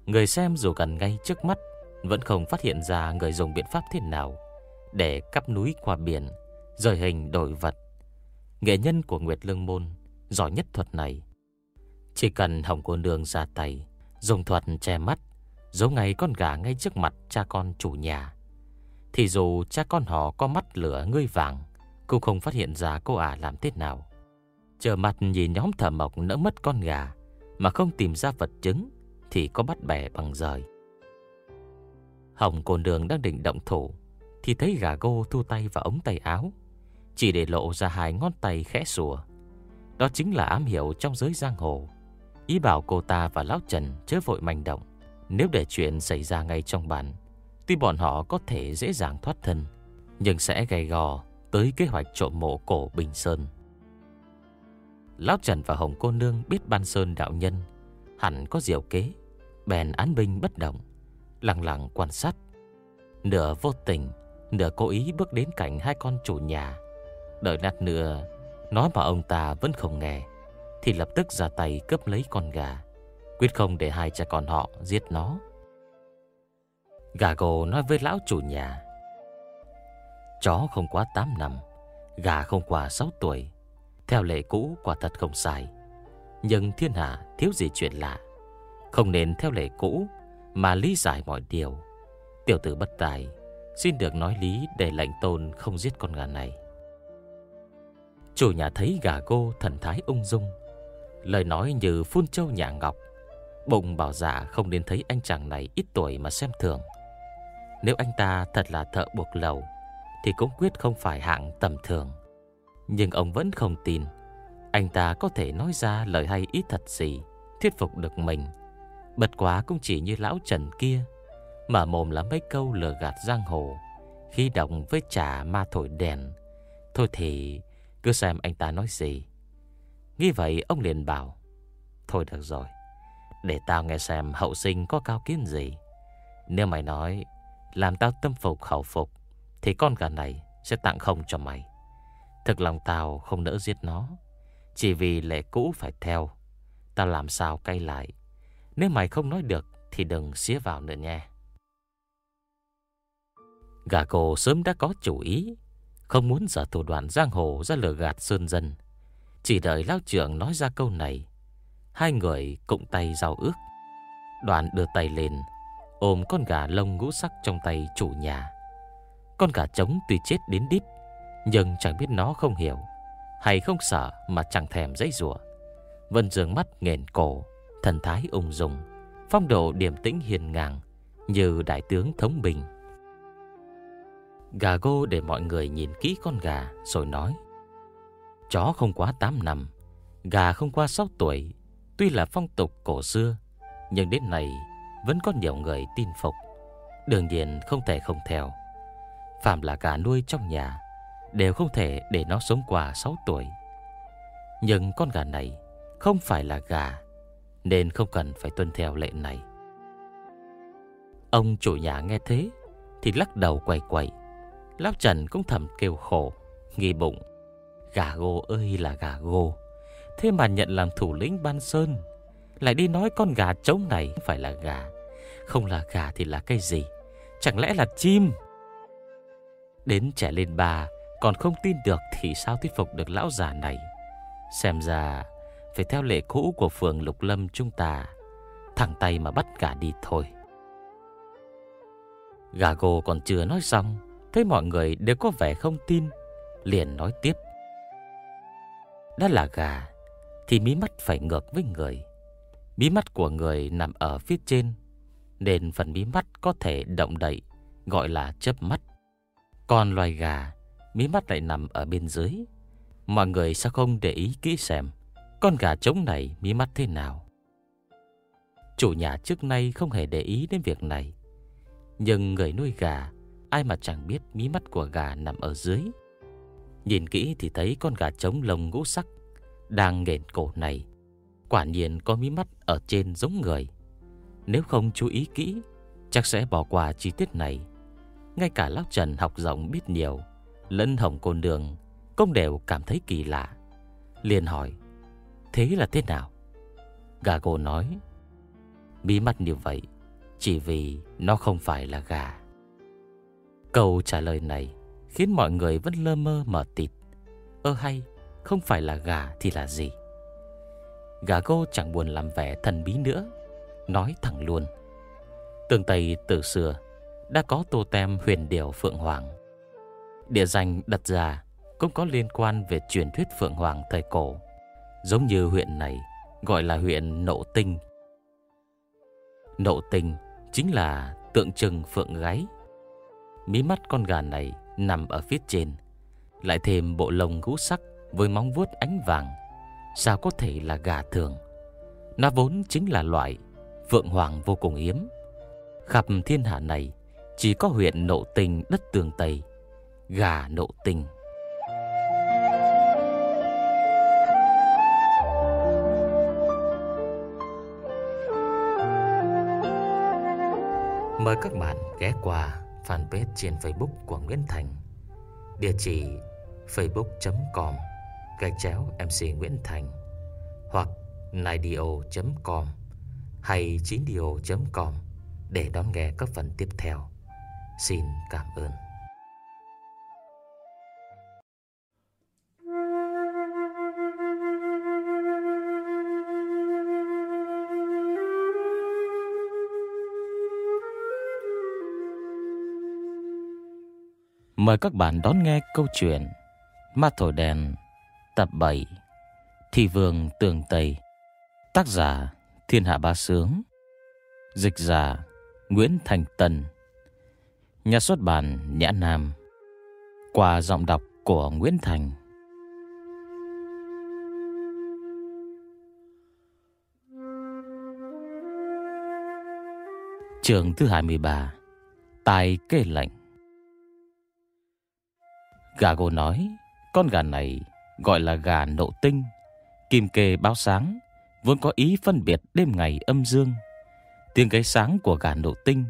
Người xem dù gần ngay trước mắt Vẫn không phát hiện ra người dùng biện pháp thế nào Để cắp núi qua biển Rời hình đổi vật. Nghệ nhân của Nguyệt Lương Môn Giỏi nhất thuật này. Chỉ cần Hồng Cô Nương ra tay Dùng thuật che mắt Giấu ngay con gà ngay trước mặt cha con chủ nhà. Thì dù cha con họ có mắt lửa ngươi vàng, Cũng không phát hiện ra cô ả làm thế nào. Chờ mặt nhìn nhóm thợ mộc nỡ mất con gà, Mà không tìm ra vật chứng Thì có bắt bẻ bằng rời. Hồng cồn đường đang định động thủ, Thì thấy gà gô thu tay vào ống tay áo, Chỉ để lộ ra hai ngón tay khẽ sùa Đó chính là ám hiệu trong giới giang hồ. Ý bảo cô ta và Lão Trần chớ vội manh động, Nếu để chuyện xảy ra ngay trong bàn Tuy bọn họ có thể dễ dàng thoát thân, Nhưng sẽ gầy gò tới kế hoạch trộm mộ cổ Bình Sơn. Lão Trần và Hồng Cô Nương biết Ban Sơn đạo nhân, Hẳn có diệu kế, Bèn án binh bất động, Lặng lặng quan sát. Nửa vô tình, Nửa cố ý bước đến cạnh hai con chủ nhà. Đợi lát nữa Nói mà ông ta vẫn không nghe, Thì lập tức ra tay cướp lấy con gà, Quyết không để hai cha con họ giết nó. Gà gồ nói với lão chủ nhà, Chó không quá 8 năm, Gà không quá 6 tuổi. Theo lệ cũ quả thật không sai. Nhưng thiên hạ thiếu gì chuyện lạ. Không nên theo lệ cũ Mà lý giải mọi điều. Tiểu tử bất tài, Xin được nói lý để lệnh tôn không giết con gà này. Chủ nhà thấy gà gô thần thái ung dung, Lời nói như phun châu nhà ngọc, Bụng bảo dạ không nên thấy anh chàng này ít tuổi mà xem thường. Nếu anh ta thật là thợ buộc lầu, Thì cũng quyết không phải hạng tầm thường. Nhưng ông vẫn không tin, Anh ta có thể nói ra lời hay ít thật gì, Thuyết phục được mình. Bật quá cũng chỉ như lão Trần kia Mở mồm là mấy câu lừa gạt giang hồ Khi động với trà ma thổi đèn. Thôi thì, cứ xem anh ta nói gì. Nghĩ vậy, ông liền bảo, Thôi được rồi, Để tao nghe xem hậu sinh có cao kiến gì. Nếu mày nói làm tao tâm phục khẩu phục, Thì con gà này sẽ tặng không cho mày. Thực lòng tao không nỡ giết nó, Chỉ vì lệ cũ phải theo. Tao làm sao cay lại, Nếu mày không nói được Thì đừng xía vào nữa nha. Gà cổ sớm đã có chủ ý, Không muốn giở thủ đoạn giang hồ ra lừa gạt sơn dân. Chỉ đợi lao trưởng nói ra câu này, Hai người cụng tay giao ước. Đoàn đưa tay lên Ôm con gà lông ngũ sắc trong tay chủ nhà. Con gà trống tuy chết đến đít, Nhưng chẳng biết nó không hiểu, Hay không sợ mà chẳng thèm dãy rủa. Vân dường mắt nghền cổ, Thần thái ung dung, Phong độ điềm tĩnh hiền ngang, Như đại tướng thống bình. Gà gô để mọi người nhìn kỹ con gà, Rồi nói, Chó không quá 8 năm, Gà không qua 6 tuổi, Tuy là phong tục cổ xưa, Nhưng đến nay vẫn có nhiều người tin phục. Đường nhiên không thể không theo. Phạm là gà nuôi trong nhà, Đều không thể để nó sống qua 6 tuổi. Nhưng con gà này Không phải là gà, Nên không cần phải tuân theo lệ này. Ông chủ nhà nghe thế, Thì lắc đầu quay quay Lão Trần cũng thầm kêu khổ, Nghi bụng. Gà gô ơi là gà gô, Thế mà nhận làm thủ lĩnh Ban Sơn. Lại đi nói con gà trống này phải là gà. Không là gà thì là cái gì? Chẳng lẽ là chim? Đến trẻ lên bà Còn không tin được thì sao thuyết phục được lão già này? Xem ra, Phải theo lệ cũ của phường Lục Lâm chúng ta. Thẳng tay mà bắt gà đi thôi. Gà gồ còn chưa nói xong, Thấy mọi người đều có vẻ không tin, Liền nói tiếp. Đã là gà, Thì mí mắt phải ngược với người. Mí mắt của người nằm ở phía trên, Nên phần mí mắt có thể động đậy, Gọi là chớp mắt. Còn loài gà, Mí mắt lại nằm ở bên dưới. Mọi người sao không để ý kỹ xem Con gà trống này mí mắt thế nào. Chủ nhà trước nay không hề để ý đến việc này. Nhưng người nuôi gà, Ai mà chẳng biết mí mắt của gà nằm ở dưới. Nhìn kỹ thì thấy con gà trống lông ngũ sắc Đang nghền cổ này. Quả nhiên có mí mắt ở trên giống người. Nếu không chú ý kỹ, Chắc sẽ bỏ qua chi tiết này. Ngay cả Lão Trần học rộng biết nhiều, Lẫn hồng côn đường Cũng đều cảm thấy kỳ lạ. Liền hỏi, Thế là thế nào? Gà cô nói, Mí mắt như vậy, Chỉ vì nó không phải là gà. Câu trả lời này Khiến mọi người vẫn lơ mơ mở tịt. Ơ hay, Không phải là gà thì là gì? Gà cô chẳng buồn làm vẻ thần bí nữa. Nói thẳng luôn. Tường Tây từ xưa Đã có tô tem huyền điểu Phượng Hoàng. Địa danh đặt ra Cũng có liên quan về truyền thuyết Phượng Hoàng thời cổ, Giống như huyện này Gọi là huyện Nộ Tinh. Nộ Tinh Chính là tượng trưng phượng gáy. Mí mắt con gà này nằm ở phía trên, Lại thêm bộ lông gú sắc Với móng vuốt ánh vàng. Sao có thể là gà thường? Nó vốn chính là loại vượng hoàng vô cùng hiếm Khắp thiên hạ này, Chỉ có huyện nộ tình đất tường Tây, Gà nộ tình. Mời các bạn ghé qua fanpage trên Facebook của Nguyễn Thành. Địa chỉ facebook.com gạch chéo MC Nguyễn Thành hoặc nidio.com hay chindio.com để đón nghe các phần tiếp theo. Xin cảm ơn. Mời các bạn đón nghe câu chuyện Ma Thổi Đèn Tập 7 Thị Vương Tường Tây. Tác giả, Thiên Hạ Ba Sướng. Dịch giả, Nguyễn Thành Tân Nhà xuất bản, Nhã Nam. Qua giọng đọc của Nguyễn Thành. Trường thứ 23 Tài kê lạnh. Gà gồ nói, Con gà này gọi là gà nộ tinh. Kim kê báo sáng, Vốn có ý phân biệt đêm ngày âm dương. Tiếng gáy sáng của gà nộ tinh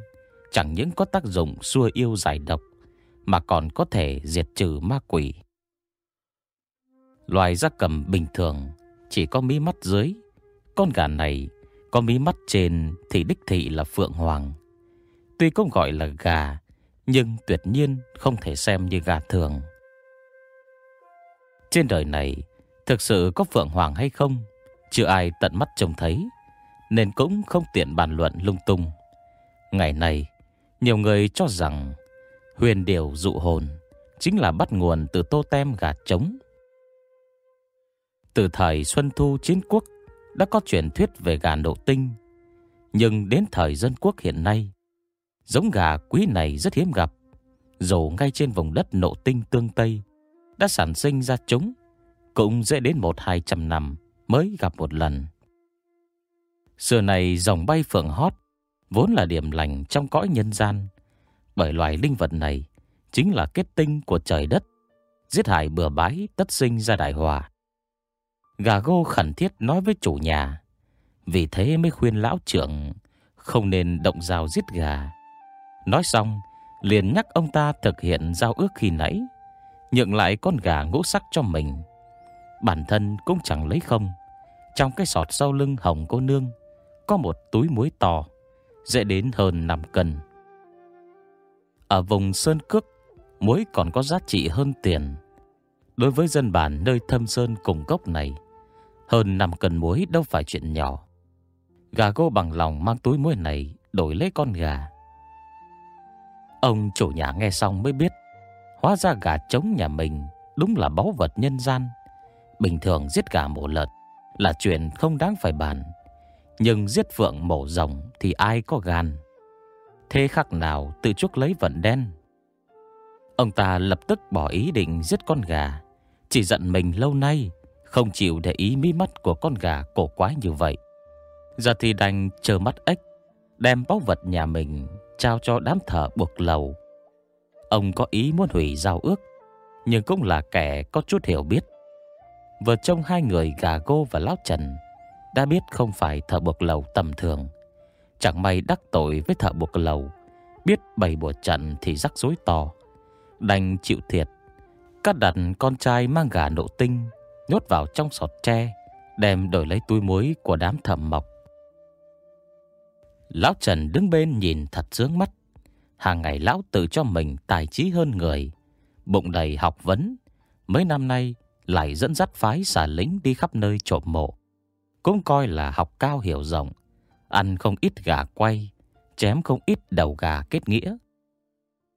Chẳng những có tác dụng xua yêu giải độc, Mà còn có thể diệt trừ ma quỷ. Loài gia cầm bình thường Chỉ có mí mắt dưới, Con gà này có mí mắt trên Thì đích thị là phượng hoàng. Tuy không gọi là gà, Nhưng tuyệt nhiên không thể xem như gà thường trên đời này, Thực sự có Phượng Hoàng hay không, Chưa ai tận mắt trông thấy, Nên cũng không tiện bàn luận lung tung. Ngày này Nhiều người cho rằng Huyền điều dụ hồn Chính là bắt nguồn từ tô tem gà trống. Từ thời Xuân Thu Chiến Quốc, Đã có truyền thuyết về gà nộ tinh, Nhưng đến thời dân quốc hiện nay, Giống gà quý này rất hiếm gặp, Dù ngay trên vùng đất nộ tinh tương Tây đã sản sinh ra chúng cũng dễ đến một hai trăm năm mới gặp một lần. Xưa này dòng bay phượng hót vốn là điểm lành trong cõi nhân gian, bởi loài linh vật này chính là kết tinh của trời đất, giết hại bừa bãi tất sinh ra đại hòa. Gà gô khẩn thiết nói với chủ nhà, vì thế mới khuyên lão trưởng không nên động dao giết gà. Nói xong, liền nhắc ông ta thực hiện giao ước khi nãy Nhượng lại con gà ngũ sắc cho mình Bản thân cũng chẳng lấy không Trong cái sọt sau lưng hồng cô nương có một túi muối to, dễ đến hơn 5 cân. Ở vùng Sơn Cước, muối còn có giá trị hơn tiền. Đối với dân bản nơi thâm sơn cùng gốc này, hơn 5 cân muối đâu phải chuyện nhỏ. Gà gô bằng lòng mang túi muối này đổi lấy con gà. Ông chủ nhà nghe xong mới biết, hóa ra gà trống nhà mình đúng là báu vật nhân gian. Bình thường giết gà mổ lợn là chuyện không đáng phải bàn. Nhưng giết phượng mổ rồng thì ai có gan. Thế khắc nào tự chuốc lấy vận đen. Ông ta lập tức bỏ ý định giết con gà. Chỉ giận mình lâu nay không chịu để ý mí mắt của con gà cổ quái như vậy. Giờ thì đành chờ mắt ếch, đem báu vật nhà mình trao cho đám thợ buộc lầu. Ông có ý muốn hủy giao ước, nhưng cũng là kẻ có chút hiểu biết. Vừa trông hai người gà gô và lão Trần đã biết không phải thợ buộc lầu tầm thường. Chẳng may đắc tội với thợ buộc lầu, biết bày bùa trận thì rắc rối to. Đành chịu thiệt, cắt đặt con trai mang gà nộ tinh, nhốt vào trong sọt tre, đem đổi lấy túi muối của đám thầm mộc. Lão Trần đứng bên nhìn thật sướng mắt. Hàng ngày lão tự cho mình tài trí hơn người, bụng đầy học vấn. Mấy năm nay lại dẫn dắt phái xà lính đi khắp nơi trộm mộ. Cũng coi là học cao hiểu rộng, ăn không ít gà quay, chém không ít đầu gà kết nghĩa.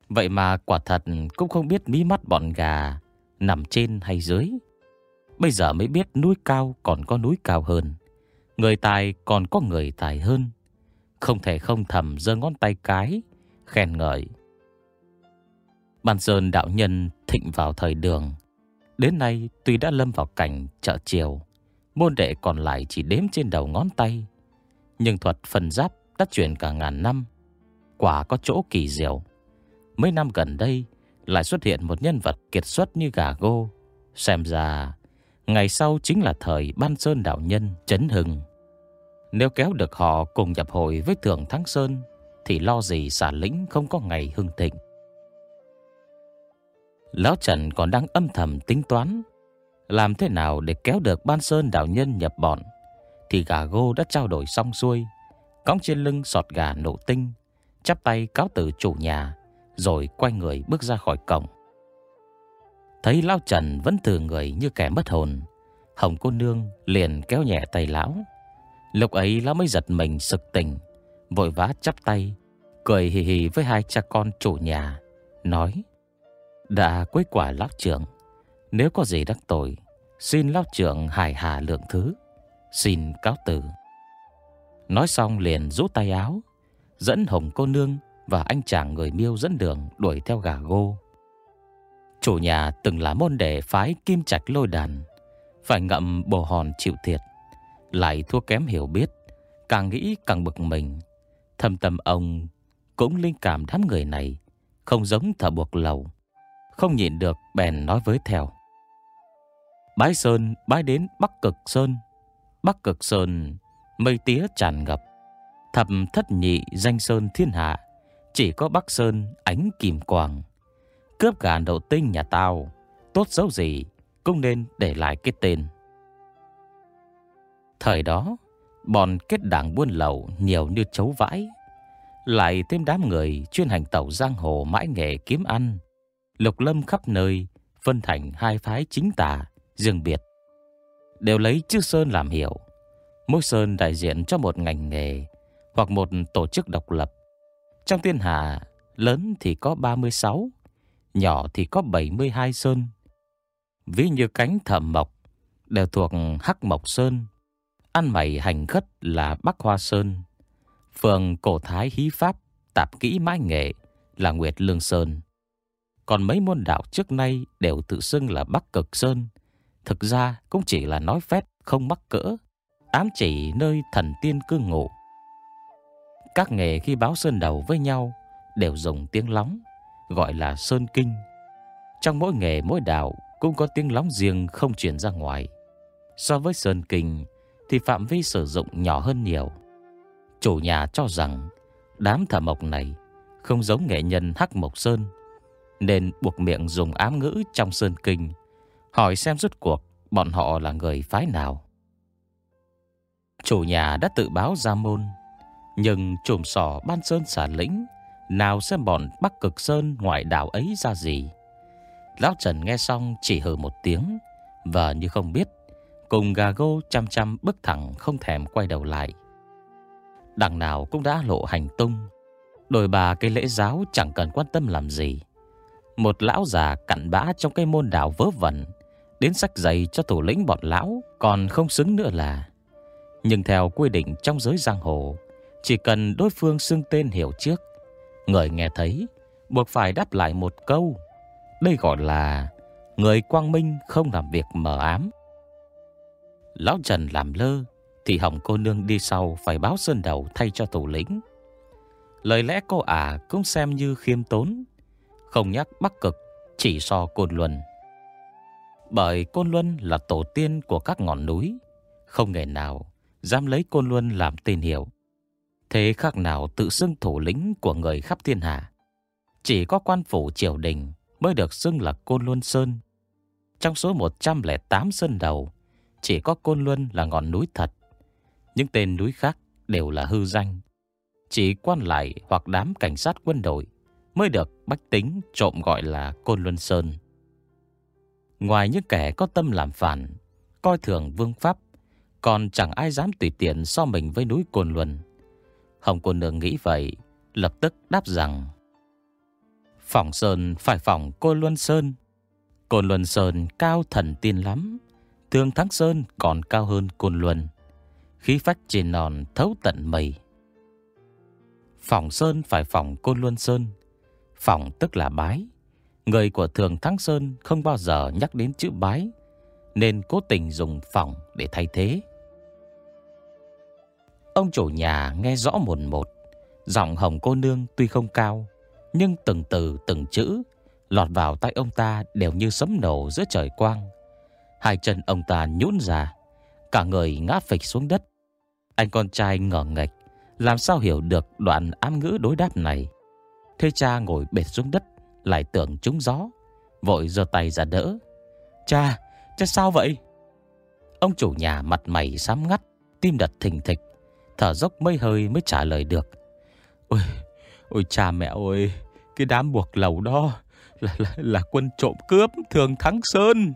Vậy mà quả thật cũng không biết mí mắt bọn gà nằm trên hay dưới. Bây giờ mới biết núi cao còn có núi cao hơn, người tài còn có người tài hơn. Không thể không thầm giơ ngón tay cái Khen ngợi. Ban Sơn đạo nhân thịnh vào thời đường. Đến nay tuy đã lâm vào cảnh chợ chiều, Môn đệ còn lại chỉ đếm trên đầu ngón tay. Nhưng thuật phần giáp đã truyền cả ngàn năm, Quả có chỗ kỳ diệu. Mấy năm gần đây Lại xuất hiện một nhân vật kiệt xuất như gà gô. Xem ra, Ngày sau chính là thời Ban Sơn đạo nhân chấn hưng. Nếu kéo được họ cùng nhập hội với Thường Thắng Sơn thì lo gì xả lĩnh không có ngày hưng thịnh. Lão Trần còn đang âm thầm tính toán, Làm thế nào để kéo được Ban Sơn đạo nhân nhập bọn, Thì gà gô đã trao đổi xong xuôi, cõng trên lưng sọt gà nổ tinh, Chắp tay cáo từ chủ nhà, Rồi quay người bước ra khỏi cổng. Thấy Lão Trần vẫn từ người như kẻ mất hồn, Hồng cô nương liền kéo nhẹ tay lão. Lúc ấy lão mới giật mình sực tỉnh Vội vã chắp tay Cười hì hì với hai cha con chủ nhà Nói Đã quấy quả lão trưởng Nếu có gì đắc tội Xin lão trưởng hài hà lượng thứ Xin cáo từ Nói xong liền rút tay áo Dẫn hồng cô nương Và anh chàng người miêu dẫn đường Đuổi theo gà gô Chủ nhà từng là môn đệ phái kim trạch lôi đàn Phải ngậm bồ hòn chịu thiệt lại thua kém hiểu biết, càng nghĩ càng bực mình. Thâm tâm ông cũng linh cảm đám người này không giống thợ buộc lầu. Không nhịn được bèn nói với theo. Bái Sơn bái đến Bắc Cực Sơn. Bắc Cực Sơn mây tía tràn ngập. Thập thất nhị danh Sơn thiên hạ. Chỉ có Bắc Sơn ánh kìm quàng. Cướp gà đậu tinh nhà tao. Tốt xấu gì cũng nên để lại cái tên. Thời đó, bọn kết đảng buôn lậu nhiều như chấu vãi. Lại thêm đám người chuyên hành tàu giang hồ mãi nghề kiếm ăn. Lục lâm khắp nơi, phân thành hai phái chính tả, riêng biệt. Đều lấy chữ Sơn làm hiệu. Mỗi Sơn đại diện cho một ngành nghề hoặc một tổ chức độc lập. Trong thiên hạ, lớn thì có 36, nhỏ thì có 72 Sơn. Ví như cánh thẩm mộc đều thuộc Hắc Mộc Sơn Ăn mày hành khất là Bắc Hoa Sơn. Phường Cổ Thái Hí Pháp, Tạp kỹ mãi nghệ, là Nguyệt Lương Sơn. Còn mấy môn đạo trước nay đều tự xưng là Bắc Cực Sơn. Thực ra cũng chỉ là nói phét, không mắc cỡ, Ám chỉ nơi thần tiên cư ngụ. Các nghề khi báo sơn đầu với nhau Đều dùng tiếng lóng, Gọi là Sơn Kinh. Trong mỗi nghề, mỗi đạo Cũng có tiếng lóng riêng không truyền ra ngoài. So với Sơn Kinh thì phạm vi sử dụng nhỏ hơn nhiều. Chủ nhà cho rằng đám thợ mộc này không giống nghệ nhân Hắc Mộc Sơn, nên buộc miệng dùng ám ngữ trong Sơn Kinh, hỏi xem rốt cuộc bọn họ là người phái nào. Chủ nhà đã tự báo ra môn Nhưng trùm sỏ ban sơn xả lĩnh Nào xem bọn Bắc Cực Sơn ngoại đảo ấy ra gì Lão Trần nghe xong chỉ hừ một tiếng Và như không biết Cùng gà gô chăm chăm bước thẳng Không thèm quay đầu lại. Đằng nào cũng đã lộ hành tung. Đôi bà cái lễ giáo chẳng cần quan tâm làm gì. Một lão già cặn bã trong cái môn đảo vớ vẩn, Đến sách giày cho thủ lĩnh bọn lão Còn không xứng nữa là. Nhưng theo quy định trong giới giang hồ, Chỉ cần đối phương xưng tên hiểu trước, Người nghe thấy, Buộc phải đáp lại một câu. Đây gọi là Người quang minh không làm việc mờ ám. Lão Trần làm lơ, Thì Hồng cô nương đi sau Phải báo sơn đầu thay cho thủ lĩnh. Lời lẽ cô ả cũng xem như khiêm tốn, Không nhắc Bắc Cực, Chỉ so Côn Luân. Bởi Côn Luân là tổ tiên của các ngọn núi, Không ngày nào Dám lấy Côn Luân làm tên hiệu. Thế khác nào tự xưng thủ lĩnh Của người khắp thiên hạ. Chỉ có quan phủ triều đình Mới được xưng là Côn Luân Sơn. Trong số 108 sơn đầu chỉ có Côn Luân là ngọn núi thật Những tên núi khác đều là hư danh chỉ quan lại hoặc đám cảnh sát quân đội mới được bách tính trộm gọi là Côn Luân Sơn. Ngoài những kẻ có tâm làm phản, coi thường vương pháp, còn chẳng ai dám tùy tiện so mình với núi Côn Luân. Hồng Cô Nương nghĩ vậy, lập tức đáp rằng Phòng Sơn phải phòng Côn Luân Sơn. Côn Luân Sơn cao thần tiên lắm, Tường Thắng Sơn còn cao hơn Côn Luân. Khí phách trên nòn thấu tận mây. Phòng Sơn phải phòng Côn Luân Sơn. Phòng tức là bái. Người của Thường Thắng Sơn không bao giờ nhắc đến chữ bái, Nên cố tình dùng phòng để thay thế. Ông chủ nhà nghe rõ một một. Giọng hồng cô nương tuy không cao, Nhưng từng từ, từng chữ Lọt vào tay ông ta đều như sấm nổ giữa trời quang. Hai chân ông ta nhũn ra Cả người ngã phịch xuống đất. Anh con trai ngờ ngạch làm sao hiểu được đoạn ám ngữ đối đáp này? Thế cha ngồi bệt xuống đất Lại tưởng trúng gió Vội giơ tay ra đỡ. Cha, cha sao vậy? Ông chủ nhà mặt mày xám ngắt Tim đập thình thịch Thở dốc mấy hơi mới trả lời được. Ôi, ôi cha mẹ ơi Cái đám buộc lầu đó là, là, là quân trộm cướp Thường Thắng Sơn.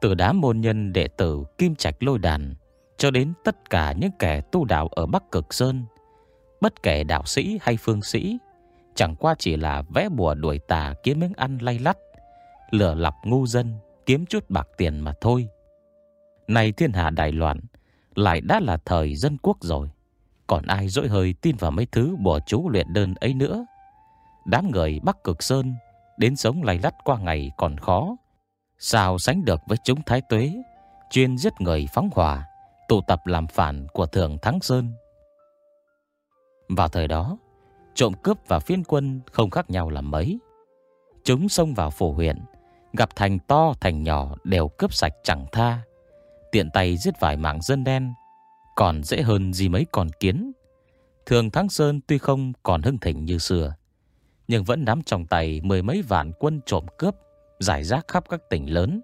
Từ đám môn nhân đệ tử Kim Trạch lôi đàn cho đến tất cả những kẻ tu đạo ở Bắc Cực Sơn. Bất kể đạo sĩ hay phương sĩ, chẳng qua chỉ là vẽ bùa đuổi tà kiếm miếng ăn lay lắt, lừa lọc ngu dân, kiếm chút bạc tiền mà thôi. Này thiên hạ đại loạn, lại đã là thời dân quốc rồi. Còn ai dỗi hơi tin vào mấy thứ bùa chú luyện đơn ấy nữa. Đám người Bắc Cực Sơn đến sống lay lắt qua ngày còn khó. Sao sánh được với chúng thái tuế, chuyên giết người phóng hỏa, tụ tập làm phản của Thường Thắng Sơn. Vào thời đó, trộm cướp và phiên quân không khác nhau là mấy. Chúng xông vào phủ huyện, gặp thành to thành nhỏ đều cướp sạch chẳng tha. Tiện tay giết vài mạng dân đen, còn dễ hơn gì mấy con kiến. Thường Thắng Sơn tuy không còn hưng thịnh như xưa, nhưng vẫn nắm trong tay mười mấy vạn quân trộm cướp, giải rác khắp các tỉnh lớn.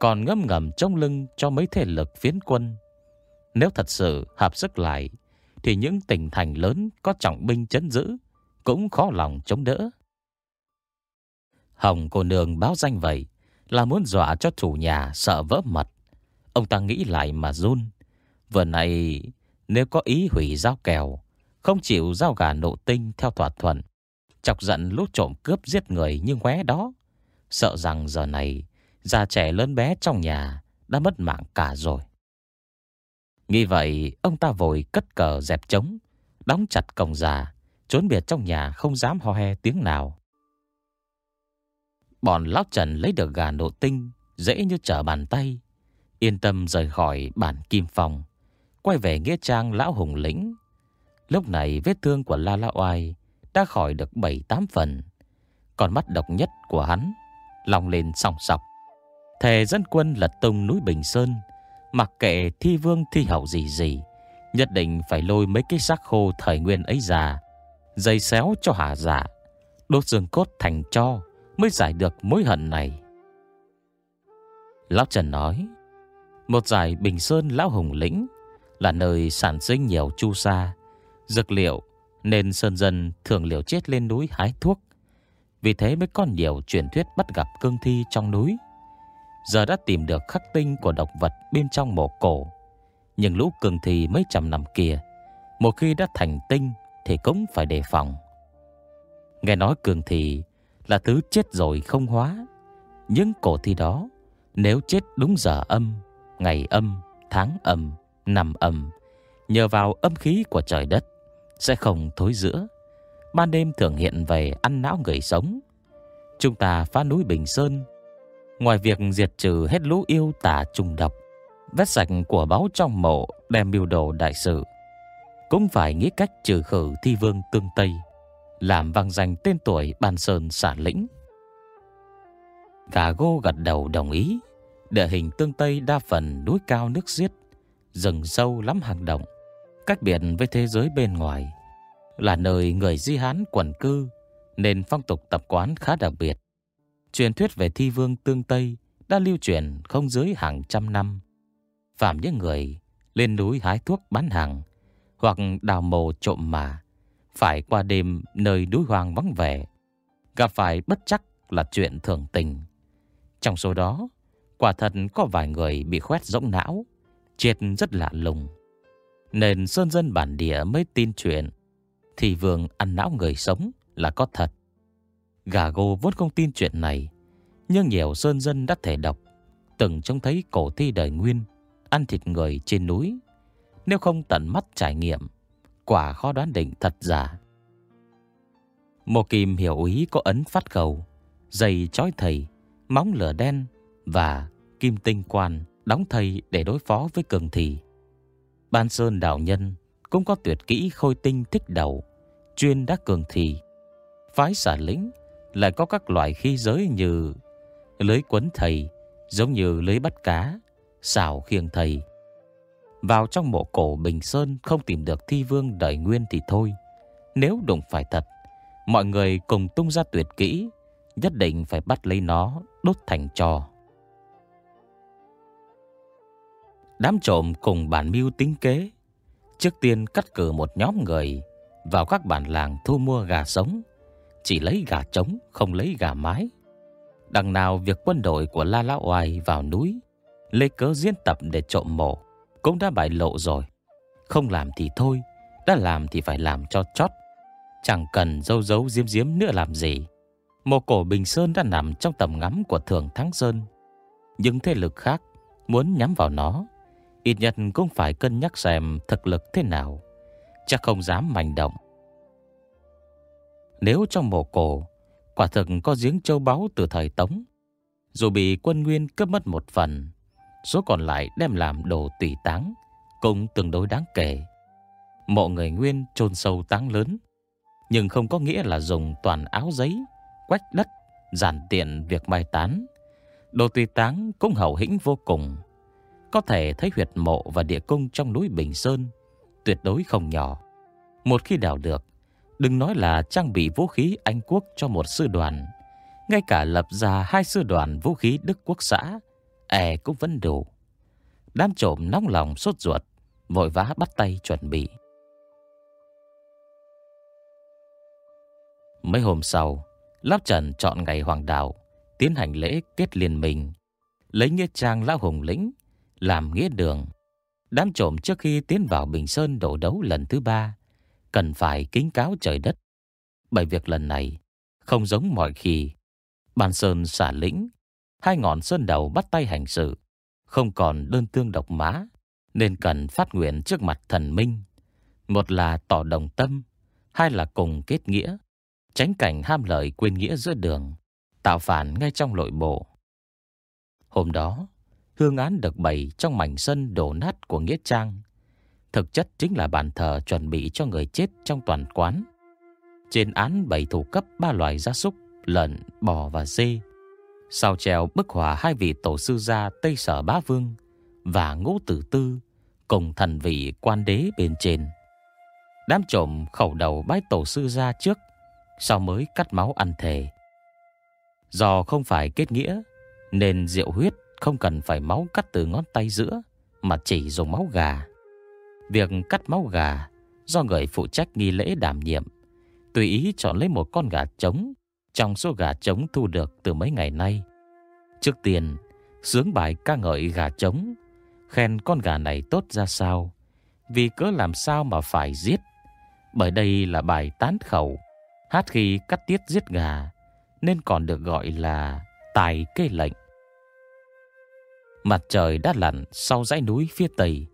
Còn ngâm ngầm trong lưng cho mấy thế lực phiến quân. Nếu thật sự hợp sức lại, Thì những tỉnh thành lớn có trọng binh chấn giữ Cũng khó lòng chống đỡ. Hồng cô nương báo danh vậy Là muốn dọa cho chủ nhà sợ vỡ mật. Ông ta nghĩ lại mà run. Vừa này Nếu có ý hủy giao kèo, Không chịu giao gà nộ tinh theo thỏa thuận, Chọc giận lũ trộm cướp giết người như ngoé đó Sợ rằng giờ này Già trẻ lớn bé trong nhà Đã mất mạng cả rồi Nghĩ vậy, ông ta vội cất cờ dẹp trống, đóng chặt cổng già, trốn biệt trong nhà không dám ho he tiếng nào. Bọn lão Trần lấy được gà nộ tinh, dễ như trở bàn tay, yên tâm rời khỏi bản kim phòng, quay về nghĩa trang lão hùng lĩnh. Lúc này vết thương của La La Oai đã khỏi được 7-8 phần, còn mắt độc nhất của hắn lòng lên song sọc. Thề dân quân lật tung núi Bình Sơn, Mặc kệ thi vương thi hậu gì gì Nhất định phải lôi mấy cái xác khô thời nguyên ấy ra Dây xéo cho hạ giả Đốt xương cốt thành cho Mới giải được mối hận này Lão Trần nói Một giải Bình Sơn Lão Hùng Lĩnh Là nơi sản sinh nhiều chu sa Dược liệu Nên sơn dân thường liều chết lên núi hái thuốc vì thế mới có nhiều truyền thuyết bắt gặp cương thi trong núi. Giờ đã tìm được khắc tinh của độc vật bên trong mộ cổ. Nhưng lũ cương thi mấy trăm năm kia Một khi đã thành tinh Thì cũng phải đề phòng. Nghe nói cường thi là thứ chết rồi không hóa. Những cổ thi đó Nếu chết đúng giờ âm Ngày âm, tháng âm, năm âm Nhờ vào âm khí của trời đất Sẽ không thối giữa. Ban đêm thường hiện về ăn não người sống. Chúng ta phá núi Bình Sơn. Ngoài việc diệt trừ hết lũ yêu tà trùng độc Vết sạch của báo trong mộ Đem biểu đồ đại sự, Cũng phải nghĩ cách trừ khử thi vương tương Tây, Làm vang danh tên tuổi Ban Sơn xả lĩnh. Gà gô gật đầu đồng ý, Địa hình tương Tây đa phần núi cao nước xiết, Rừng sâu lắm hàng động, Cách biệt với thế giới bên ngoài. Là nơi người di hán quần cư, Nên phong tục tập quán khá đặc biệt. Truyền thuyết về thi vương tương Tây Đã lưu truyền không dưới hàng trăm năm. Phạm những người lên núi hái thuốc bán hàng Hoặc đào mồ trộm mà, Phải qua đêm nơi núi hoang vắng vẻ, Gặp phải bất chắc là chuyện thường tình. Trong số đó, Quả thật có vài người bị khoét rỗng não, Chết rất lạ lùng. Nên sơn dân bản địa mới tin chuyện thì vương ăn não người sống là có thật. Gà gô vốn không tin chuyện này Nhưng nhiều sơn dân đã thể độc Từng trông thấy cổ thi đời nguyên Ăn thịt người trên núi. Nếu không tận mắt trải nghiệm Quả khó đoán định thật giả. Một kim hiểu ý có ấn phát cầu, giày chói thầy Móng lửa đen Và kim tinh quan Đóng thầy để đối phó với cường thị. Ban Sơn đạo nhân Cũng có tuyệt kỹ khôi tinh thích đầu Chuyên đắc cường thị Phái xả lính Lại có các loại khí giới như Lưới quấn thầy, Giống như lưới bắt cá, Xào khiêng thầy. Vào trong mộ cổ Bình Sơn Không tìm được thi vương đời nguyên thì thôi. Nếu đụng phải thật, Mọi người cùng tung ra tuyệt kỹ, Nhất định phải bắt lấy nó, Đốt thành trò. Đám trộm cùng bản mưu tính kế, Trước tiên cắt cử một nhóm người vào các bản làng thu mua gà sống. Chỉ lấy gà trống, Không lấy gà mái. Đằng nào việc quân đội của La Lão Oai vào núi Lấy cớ diễn tập để trộm mộ Cũng đã bại lộ rồi. Không làm thì thôi, Đã làm thì phải làm cho chót. Chẳng cần dâu dấu diếm diếm nữa làm gì. Mộ cổ Bình Sơn đã nằm trong tầm ngắm của Thường Thắng Sơn. Nhưng thế lực khác Muốn nhắm vào nó, Ít nhất cũng phải cân nhắc xem thực lực thế nào. Chắc không dám manh động. Nếu trong mộ cổ, Quả thực có giếng châu báu từ thời Tống, Dù bị quân nguyên cướp mất một phần, Số còn lại đem làm đồ tùy táng, Cũng tương đối đáng kể. Mộ người nguyên chôn sâu táng lớn, Nhưng không có nghĩa là dùng toàn áo giấy, Quách đất, Giản tiện việc mai tán. Đồ tùy táng cũng hậu hĩnh vô cùng. Có thể thấy huyệt mộ và địa cung trong núi Bình Sơn Tuyệt đối không nhỏ. Một khi đào được, Đừng nói là trang bị vũ khí Anh quốc cho một sư đoàn, Ngay cả lập ra hai sư đoàn vũ khí Đức quốc xã E cũng vẫn đủ. Đám trộm nóng lòng sốt ruột, Vội vã bắt tay chuẩn bị. Mấy hôm sau, Láp Trần chọn ngày hoàng đạo, Tiến hành lễ kết liên minh, Lấy nghĩa trang lão hùng lĩnh, Làm nghĩa đường. Đám trộm trước khi tiến vào Bình Sơn đổ đấu lần thứ ba. Cần phải kính cáo trời đất. Bởi việc lần này, Không giống mọi khi Bàn Sơn xả lĩnh, Hai ngọn sơn đầu bắt tay hành sự, Không còn đơn tương độc má Nên cần phát nguyện trước mặt thần minh. Một là tỏ đồng tâm, Hai là cùng kết nghĩa, Tránh cảnh ham lợi quên nghĩa giữa đường, Tạo phản ngay trong nội bộ. Hôm đó Hương án được bày trong mảnh sân đổ nát của Nghĩa Trang. Thực chất chính là bàn thờ chuẩn bị cho người chết trong toàn quán. Trên án bày thủ cấp ba loài gia súc Lợn, bò và dê. Sau treo bức họa hai vị tổ sư gia Tây Sở Bá Vương Và Ngũ Tử Tư Cùng thần vị quan đế bên trên. Đám trộm khẩu đầu bái tổ sư gia trước Sau mới cắt máu ăn thề. Do không phải kết nghĩa Nên rượu huyết không cần phải máu cắt từ ngón tay giữa Mà chỉ dùng máu gà Việc cắt máu gà do người phụ trách nghi lễ đảm nhiệm, tùy ý chọn lấy một con gà trống trong số gà trống thu được từ mấy ngày nay. Trước tiên, sướng bài ca ngợi gà trống, khen con gà này tốt ra sao, vì cớ làm sao mà phải giết. Bởi đây là bài tán khẩu, hát khi cắt tiết giết gà, nên còn được gọi là tài kê lệnh. Mặt trời đã lặn sau dãy núi phía tây,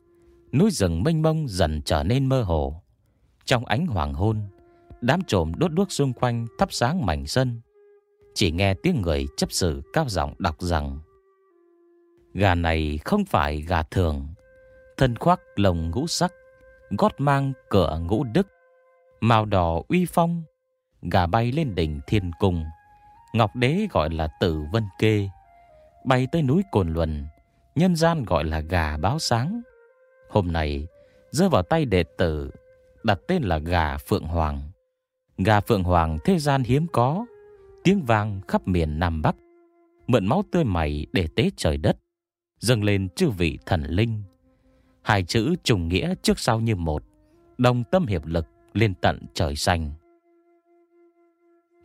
núi rừng mênh mông dần trở nên mơ hồ. Trong ánh hoàng hôn, đám trộm đốt đuốc xung quanh thắp sáng mảnh sân. Chỉ nghe tiếng người chấp sự cao giọng đọc rằng Gà này không phải gà thường, thân khoác lồng ngũ sắc, gót mang cửa ngũ đức, màu đỏ uy phong, gà bay lên đỉnh thiên cung. Ngọc đế gọi là tử vân kê, bay tới núi Cồn Luân, nhân gian gọi là gà báo sáng. Hôm nay, rơi vào tay đệ tử, đặt tên là gà Phượng Hoàng. Gà Phượng Hoàng thế gian hiếm có, tiếng vang khắp miền Nam Bắc, mượn máu tươi mày để tế trời đất, dâng lên chư vị thần linh. Hai chữ trùng nghĩa trước sau như một, đồng tâm hiệp lực lên tận trời xanh.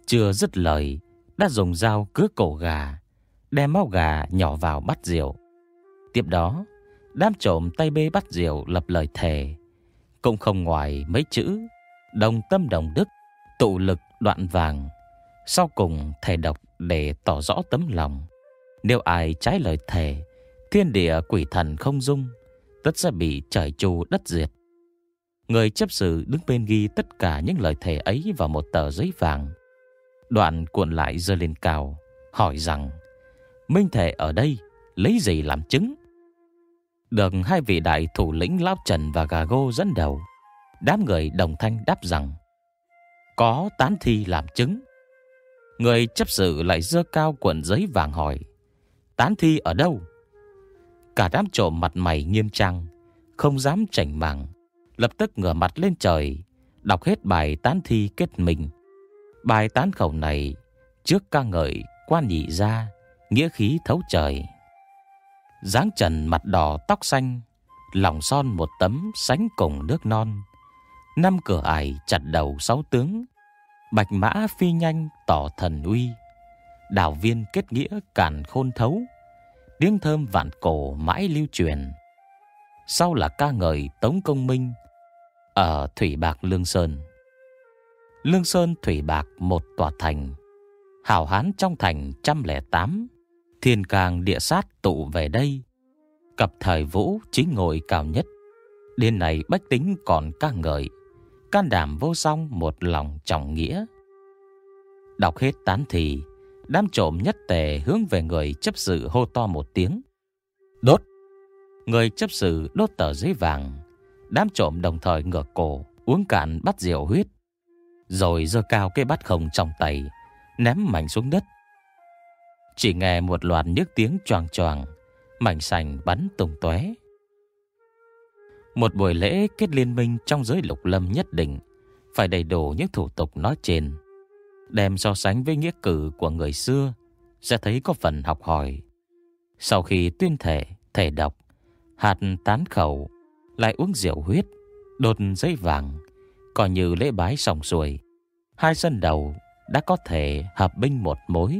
Chưa dứt lời, đã dùng dao cứa cổ gà, đem máu gà nhỏ vào bắt rượu. Tiếp đó, đám trộm tay bê bắt diều lập lời thề, cũng không ngoài mấy chữ đồng tâm đồng đức, tụ lực đoạn vàng. Sau cùng thề độc để tỏ rõ tấm lòng. Nếu ai trái lời thề, thiên địa quỷ thần không dung, tất sẽ bị trời trù đất diệt. Người chấp sự đứng bên ghi tất cả những lời thề ấy vào một tờ giấy vàng. Đoạn cuộn lại dơ lên cao, hỏi rằng Minh thể ở đây lấy gì làm chứng? Được hai vị đại thủ lĩnh Lão Trần và Gà Gô dẫn đầu, đám người đồng thanh đáp rằng có tán thi làm chứng. Người chấp sự lại dơ cao cuộn giấy vàng hỏi Tán thi ở đâu? Cả đám trộm mặt mày nghiêm trang Không dám chảnh màng Lập tức ngửa mặt lên trời Đọc hết bài tán thi kết mình Bài tán khẩu này Trước ca ngợi quan nhị ra Nghĩa khí thấu trời dáng trần mặt đỏ tóc xanh, Lòng son một tấm sánh cùng nước non. Năm cửa ải chặt đầu sáu tướng, Bạch mã phi nhanh tỏ thần uy. Đảo viên kết nghĩa càn khôn thấu Tiếng thơm vạn cổ mãi lưu truyền. Sau là ca ngợi Tống Công Minh Ở Thủy Bạc Lương Sơn. Lương Sơn Thủy Bạc một tòa thành Hảo hán trong thành trăm lẻ tám. Thiên càng địa sát tụ về đây. Cặp thời vũ chính ngồi cao nhất. Đêm này bách tính còn ca ngợi. Can đảm vô song một lòng trọng nghĩa. Đọc hết tán thì, Đám trộm nhất tề hướng về người chấp sự hô to một tiếng. Đốt! Người chấp sự đốt tờ giấy vàng. Đám trộm đồng thời ngửa cổ, Uống cạn bắt rượu huyết. Rồi dơ cao cái bát không trong tay, Ném mảnh xuống đất. Chỉ nghe một loạt nước tiếng choàng choàng Mảnh sành bắn tung tóe một buổi lễ kết liên minh trong giới lục lâm nhất định phải đầy đủ những thủ tục nói trên. Đem so sánh với nghĩa cử của người xưa sẽ thấy có phần học hỏi. Sau khi tuyên thể, thể độc, hạt tán khẩu, lại uống rượu huyết, đột giấy vàng, coi như lễ bái xong xuôi. Hai sân đầu đã có thể hợp binh một mối,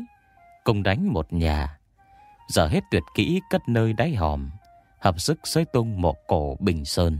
cùng đánh một nhà. Giờ hết tuyệt kỹ cất nơi đáy hòm, hợp sức xới tung một cổ bình sơn.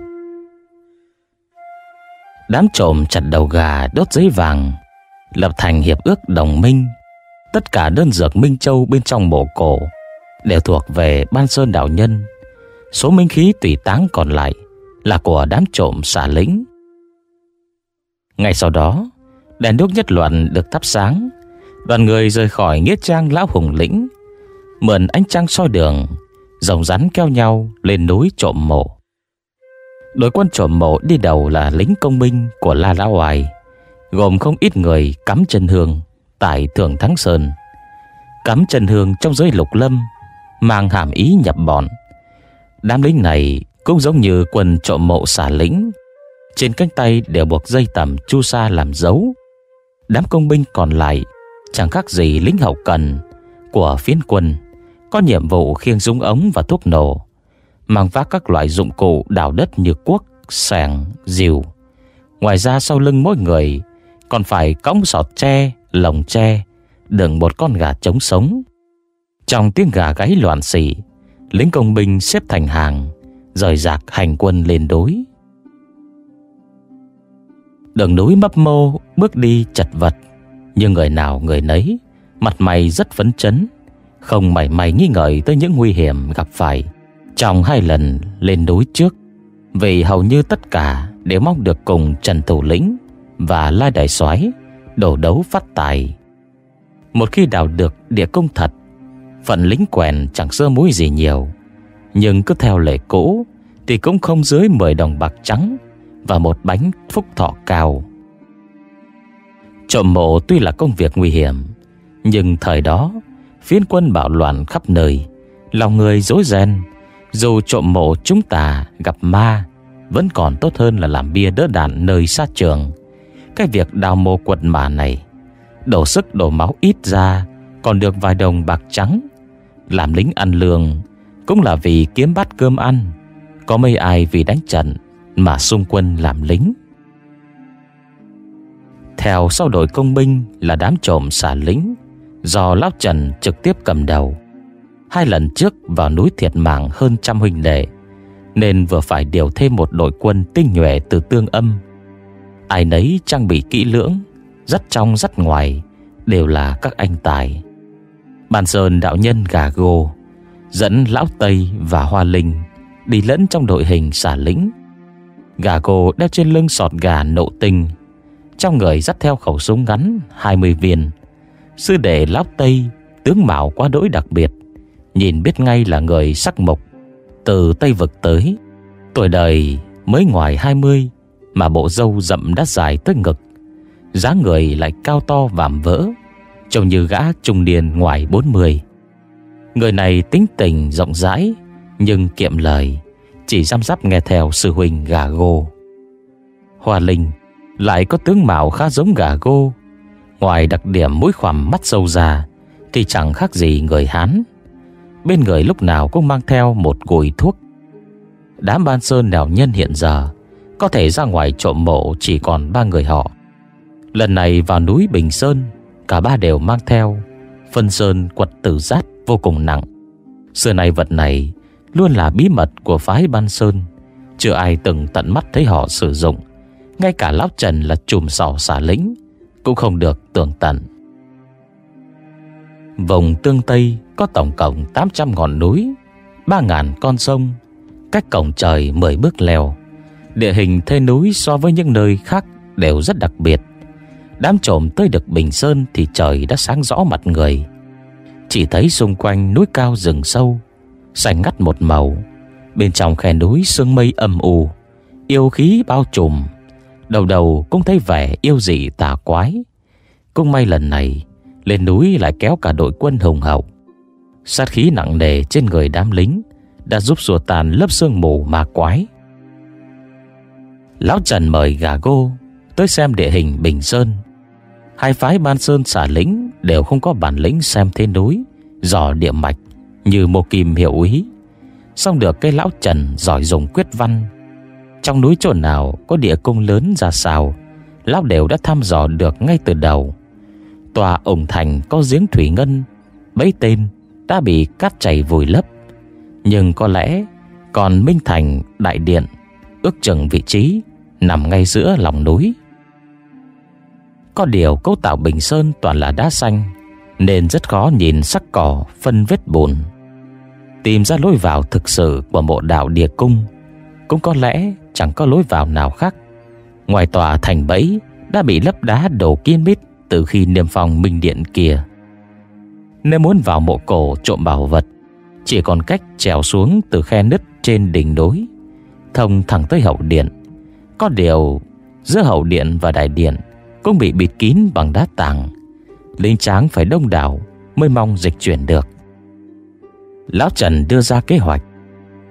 Đám trộm chặt đầu gà, đốt giấy vàng, Lập thành hiệp ước đồng minh. Tất cả đơn dược Minh Châu bên trong mộ cổ Đều thuộc về Ban Sơn Đạo Nhân. Số minh khí tùy táng còn lại Là của đám trộm xả lính Ngay sau đó, Đèn đuốc nhất luận được thắp sáng. Đoàn người rời khỏi Nghĩa Trang Lão Hùng Lĩnh, Mượn ánh trăng soi đường, Rồng rắn keo nhau lên núi trộm mộ. Đội quân trộm mộ đi đầu là lính công binh của La Lão Hoài Gồm không ít người cắm chân hương tại Thượng Thắng Sơn. Cắm chân hương trong giới lục lâm, Mang hàm ý nhập bọn. Đám lính này cũng giống như quân trộm mộ xả lính Trên cánh tay đều buộc dây tầm chu sa làm dấu. Đám công binh còn lại, Chẳng khác gì lính hậu cần Của phiến quân, Có nhiệm vụ khiêng súng ống và thuốc nổ. Mang vác các loại dụng cụ đào đất như cuốc, sàng, diều Ngoài ra sau lưng mỗi người Còn phải cõng sọt tre, lồng tre Đựng một con gà trống sống. Trong tiếng gà gáy loạn xỉ lính công binh xếp thành hàng, rời rạc hành quân lên đối. Đường núi mấp mô, bước đi chật vật, nhưng người nào người nấy, mặt mày rất phấn chấn, không mảy may nghi ngờ tới những nguy hiểm gặp phải trong hai lần lên núi trước, vì hầu như tất cả đều mong được cùng Trần Thủ Lĩnh và lai Đại Soái đổ đấu phát tài. Một khi đào được địa công thật, Phận lính quèn chẳng sơ mũi gì nhiều Nhưng cứ theo lệ cũ Thì cũng không dưới 10 đồng bạc trắng Và một bánh phúc thọ cao Trộm mộ tuy là công việc nguy hiểm Nhưng thời đó Phiên quân bạo loạn khắp nơi Lòng người dối ren dù trộm mộ chúng ta gặp ma, Vẫn còn tốt hơn là làm bia đỡ đạn nơi xa trường. Cái việc đào mộ quật mả này, Đổ sức đổ máu ít ra, Còn được vài đồng bạc trắng. Làm lính ăn lương Cũng là vì kiếm bát cơm ăn. Có mấy ai vì đánh trận Mà xung quân làm lính. Theo sau đội công binh Là đám trộm xả lính, Do Lão Trần trực tiếp cầm đầu. Hai lần trước vào núi thiệt mạng hơn trăm huynh đệ, Nên vừa phải điều thêm một đội quân tinh nhuệ từ tương âm. Ai nấy trang bị kỹ lưỡng Rất trong rất ngoài, Đều là các anh tài. Bàn Sơn đạo nhân gà gô, Dẫn Lão Tây và Hoa Linh Đi lẫn trong đội hình xả lính Gà gô đeo trên lưng sọt gà nộ tinh, Trong người dắt theo khẩu súng ngắn 20 viên. Sư đệ Lão Tây Tướng mạo quá đỗi đặc biệt. Nhìn biết ngay là người sắc mộc, Từ Tây Vực tới. Tuổi đời mới ngoài 20 Mà bộ râu rậm đã dài tới ngực. Dáng người lại cao to vạm vỡ, Trông như gã trung niên ngoài 40 Người này tính tình rộng rãi, Nhưng kiệm lời, Chỉ chăm giáp nghe theo sư huynh gà gô. Hoa Linh Lại có tướng mạo khá giống gà gô. Ngoài đặc điểm mũi khoằm mắt sâu già, Thì chẳng khác gì người Hán. Bên người lúc nào cũng mang theo một gùi thuốc. Đám ban sơn đảo nhân hiện giờ, Có thể ra ngoài trộm mộ chỉ còn ba người họ. Lần này vào núi Bình Sơn, Cả ba đều mang theo Phân sơn quật tử giác vô cùng nặng. Xưa nay vật này Luôn là bí mật của phái Ban Sơn. Chưa ai từng tận mắt thấy họ sử dụng. Ngay cả Lão Trần là chùm sỏ xả lính Cũng không được tưởng tận. Vòng tương Tây có tổng cộng 800 ngọn núi 3.000 con sông, Cách cổng trời 10 bước leo. Địa hình thê núi so với những nơi khác đều rất đặc biệt. Đám trộm tới được Bình Sơn Thì trời đã sáng rõ mặt người. Chỉ thấy xung quanh núi cao rừng sâu, Xanh ngắt một màu. Bên trong khe núi sương mây âm u, Yêu khí bao trùm. Đầu đầu cũng thấy vẻ yêu dị tà quái. Cũng may lần này, Lên núi lại kéo cả đội quân hùng hậu. Sát khí nặng nề trên người đám lính Đã giúp xua tàn lớp sương mù ma quái. Lão Trần mời gà gô Tới xem địa hình Bình Sơn. Hai phái Ban Sơn xả lính Đều không có bản lĩnh xem thế núi, Dò địa mạch Như một kim hiệu úy Xong được cái lão Trần giỏi dùng quyết văn. Trong núi chỗ nào Có địa cung lớn ra sao, Lão đều đã thăm dò được ngay từ đầu. Tòa ổng thành có giếng thủy ngân Bấy tên đã bị cát chảy vùi lấp. Nhưng có lẽ Còn Minh Thành, Đại Điện Ước chừng vị trí Nằm ngay giữa lòng núi. Có điều cấu tạo Bình Sơn toàn là đá xanh, Nên rất khó nhìn sắc cỏ Phân vết bùn. Tìm ra lối vào thực sự Của mộ đạo địa cung, Cũng có lẽ chẳng có lối vào nào khác. Ngoài tòa thành bẫy Đã bị lấp đá đổ kiên mít Từ khi niêm phong minh điện kia. Nếu muốn vào mộ cổ trộm bảo vật, Chỉ còn cách trèo xuống Từ khe nứt trên đỉnh núi, Thông thẳng tới hậu điện. Có điều, Giữa hậu điện và đại điện Cũng bị bịt kín bằng đá tảng. Linh tráng phải đông đảo Mới mong dịch chuyển được. Lão Trần đưa ra kế hoạch.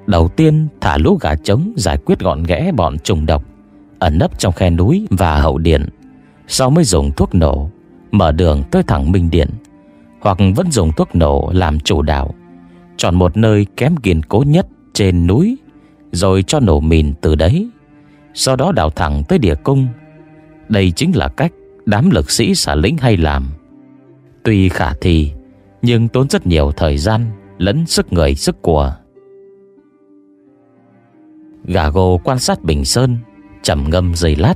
Đầu tiên, thả lũ gà trống Giải quyết gọn ghẽ bọn trùng độc, Ẩn nấp trong khe núi và hậu điện. Sau mới dùng thuốc nổ, Mở đường tới thẳng Minh Điện. Hoặc vẫn dùng thuốc nổ làm chủ đạo. Chọn một nơi kém kiên cố nhất Trên núi, Rồi cho nổ mìn từ đấy. Sau đó đào thẳng tới địa cung. Đây chính là cách Đám lực sĩ xả lính hay làm. Tuy khả thi, Nhưng tốn rất nhiều thời gian Lẫn sức người sức của. Gà gồ quan sát Bình Sơn, trầm ngâm giây lát.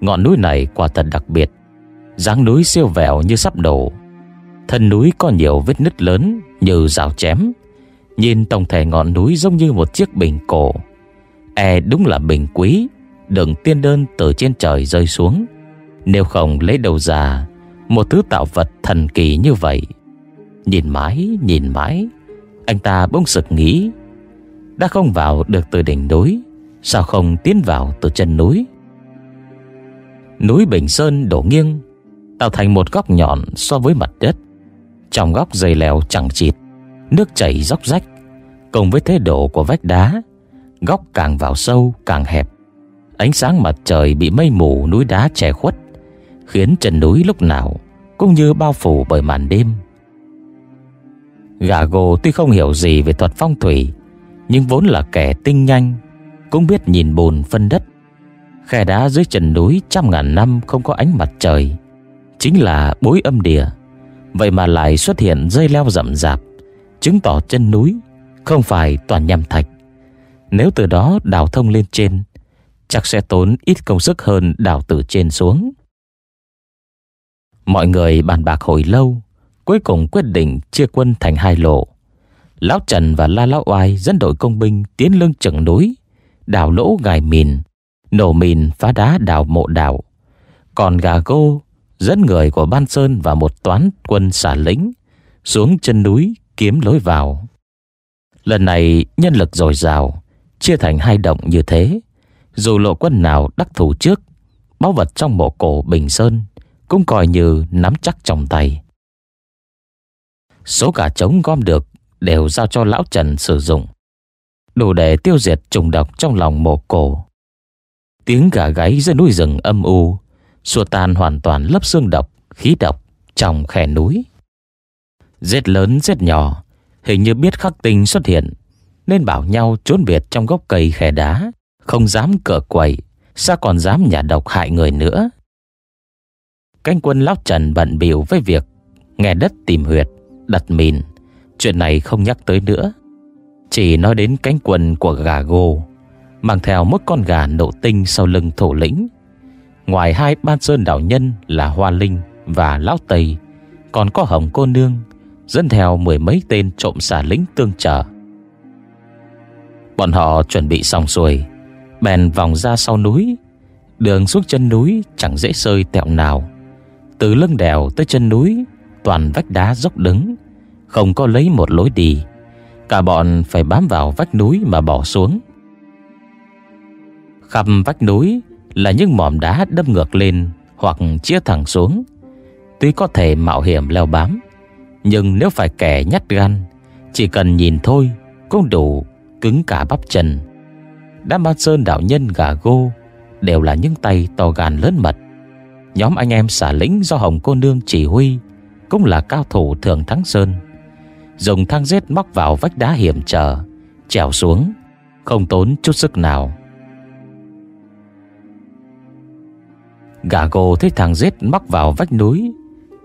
Ngọn núi này quả thật đặc biệt. Dáng núi siêu vẹo như sắp đổ. Thân núi có nhiều vết nứt lớn Như rào chém. Nhìn tổng thể ngọn núi giống như một chiếc bình cổ. E đúng là bình quý Đừng tiên đơn từ trên trời rơi xuống. Nếu không lấy đầu già Một thứ tạo vật thần kỳ như vậy. Nhìn mãi, nhìn mãi Anh ta bỗng sực nghĩ Đã không vào được từ đỉnh núi Sao không tiến vào từ chân núi? Núi Bình Sơn đổ nghiêng Tạo thành một góc nhọn so với mặt đất. Trong góc dày lèo chẳng chịt Nước chảy róc rách Cùng với thế độ của vách đá Góc càng vào sâu càng hẹp Ánh sáng mặt trời bị mây mù núi đá che khuất Khiến chân núi lúc nào Cũng như bao phủ bởi màn đêm Gà gồ tuy không hiểu gì về thuật phong thủy Nhưng vốn là kẻ tinh nhanh cũng biết nhìn bùn phân đất. Khe đá dưới chân núi trăm ngàn năm không có ánh mặt trời, chính là bối âm địa. Vậy mà lại xuất hiện dây leo rậm rạp, chứng tỏ chân núi không phải toàn nham thạch. Nếu từ đó đào thông lên trên, chắc sẽ tốn ít công sức hơn đào từ trên xuống. Mọi người bàn bạc hồi lâu, cuối cùng quyết định chia quân thành hai lộ. Lão Trần và La Lão Oai dẫn đội công binh tiến lưng chừng núi, đào lỗ gài mìn, nổ mìn phá đá đào mộ đảo. Còn gà gô dẫn người của Ban Sơn và một toán quân xả lính xuống chân núi kiếm lối vào. Lần này nhân lực dồi dào, chia thành hai động như thế. Dù lộ quân nào đắc thủ trước, báu vật trong mộ cổ Bình Sơn cũng coi như nắm chắc trong tay. Số cả trống gom được đều giao cho lão Trần sử dụng đủ để tiêu diệt trùng độc trong lòng mộ cổ. Tiếng gà gáy dưới núi rừng âm u, xua tan hoàn toàn lớp xương độc, khí độc trong khe núi. Rết lớn rết nhỏ, hình như biết khắc tinh xuất hiện, nên bảo nhau trốn biệt trong gốc cây khe đá, không dám cờ quậy, sao còn dám nhả độc hại người nữa. Canh quân lão Trần bận biểu với việc nghe đất tìm huyệt, đặt mìn, chuyện này không nhắc tới nữa. Chỉ nói đến cánh quần của gà gô Mang theo một con gà nổ tinh sau lưng thổ lĩnh Ngoài hai ban sơn đạo nhân là Hoa Linh và Lão Tây, Còn có Hồng Cô Nương, Dẫn theo mười mấy tên trộm xà lính tương trợ. Bọn họ chuẩn bị xong xuôi, Bèn vòng ra sau núi. Đường xuống chân núi chẳng dễ sơi tẹo nào. Từ lưng đèo tới chân núi, Toàn vách đá dốc đứng, Không có lấy một lối đi. Cả bọn phải bám vào vách núi mà bỏ xuống. Khắp vách núi là những mỏm đá đâm ngược lên Hoặc chia thẳng xuống Tuy có thể mạo hiểm leo bám Nhưng nếu phải kẻ nhát gan Chỉ cần nhìn thôi Cũng đủ cứng cả bắp chân Đám ban sơn đạo nhân gà gô đều là những tay to gan lớn mật. Nhóm anh em xả lĩnh do Hồng Cô Nương chỉ huy cũng là cao thủ thường thắng sơn. Dùng thang giết móc vào vách đá hiểm trở, trèo xuống, không tốn chút sức nào. Gà gồ thấy thằng giết mắc vào vách núi,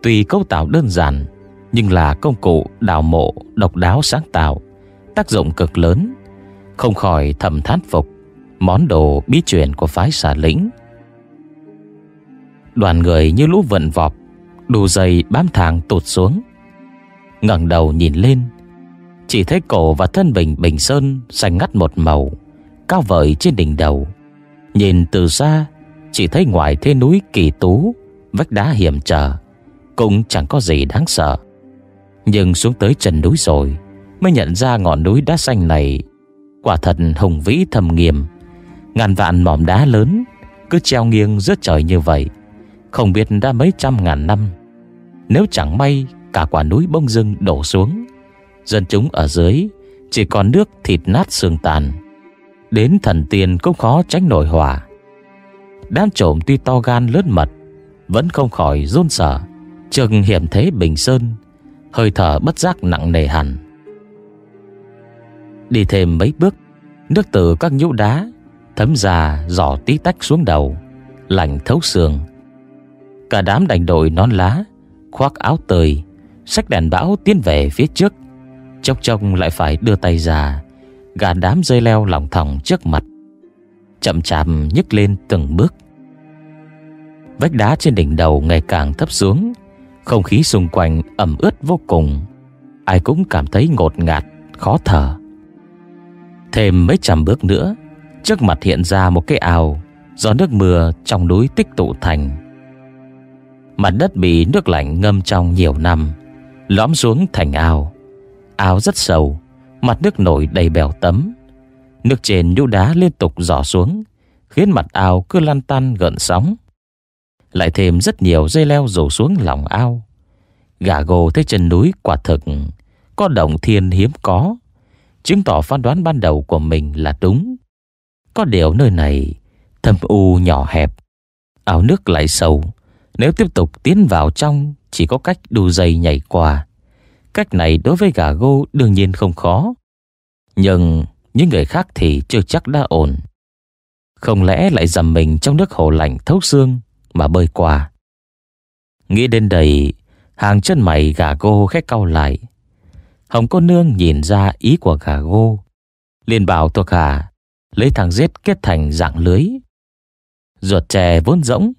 tuy cấu tạo đơn giản, nhưng là công cụ đào mộ độc đáo sáng tạo, tác dụng cực lớn, không khỏi thầm thán phục món đồ bí truyền của phái xà lĩnh. Đoàn người như lũ vận vọp, Đù dày bám thang tụt xuống. ngẩng đầu nhìn lên, chỉ thấy cổ và thân bình bình sơn xanh ngắt một màu, cao vời trên đỉnh đầu. Nhìn từ xa, chỉ thấy ngoài thế núi kỳ tú, vách đá hiểm trở, cũng chẳng có gì đáng sợ. Nhưng xuống tới chân núi rồi, mới nhận ra ngọn núi đá xanh này quả thật hùng vĩ thầm nghiêm, ngàn vạn mỏm đá lớn cứ treo nghiêng giữa trời như vậy, không biết đã mấy trăm ngàn năm. Nếu chẳng may cả quả núi bông dưng đổ xuống, dân chúng ở dưới chỉ còn nước thịt nát xương tàn. Đến thần tiên cũng khó tránh nổi hỏa. Đám trộm tuy to gan lớn mật, vẫn không khỏi run sợ. Chừng hiểm thế bình sơn, hơi thở bất giác nặng nề hẳn. Đi thêm mấy bước, nước từ các nhũ đá thấm ra giỏ tí tách xuống đầu, lạnh thấu xương. Cả đám đành đội nón lá, khoác áo tơi, sách đèn bão tiến về phía trước. Chốc chốc lại phải đưa tay ra, gà đám dây leo lỏng thòng trước mặt. Chậm chạp nhấc lên từng bước. Vách đá trên đỉnh đầu ngày càng thấp xuống, không khí xung quanh ẩm ướt vô cùng. Ai cũng cảm thấy ngột ngạt, khó thở. Thêm mấy trăm bước nữa, trước mặt hiện ra một cái ao do nước mưa trong núi tích tụ thành. Mặt đất bị nước lạnh ngâm trong nhiều năm, lõm xuống thành ao. Ao rất sâu, mặt nước nổi đầy bèo tấm. Nước trên nhũ đá liên tục dò xuống, khiến mặt ao cứ lăn tăn gợn sóng. Lại thêm rất nhiều dây leo rủ xuống lòng ao. Gà gồ thấy chân núi quả thực có động thiên hiếm có, chứng tỏ phán đoán ban đầu của mình là đúng. Có điều nơi này thâm u nhỏ hẹp, ao nước lại sâu, nếu tiếp tục tiến vào trong chỉ có cách đu dây nhảy qua. Cách này đối với gà gô đương nhiên không khó. Nhưng những người khác thì chưa chắc đã ổn. Không lẽ lại dầm mình trong nước hồ lạnh thấu xương mà bơi qua. Nghĩ đến đây, hàng chân mày gà gô khét cau lại. Hồng cô nương nhìn ra ý của gà gô, liền bảo thuộc hạ lấy thằng giết kết thành dạng lưới. Ruột chè vốn rỗng,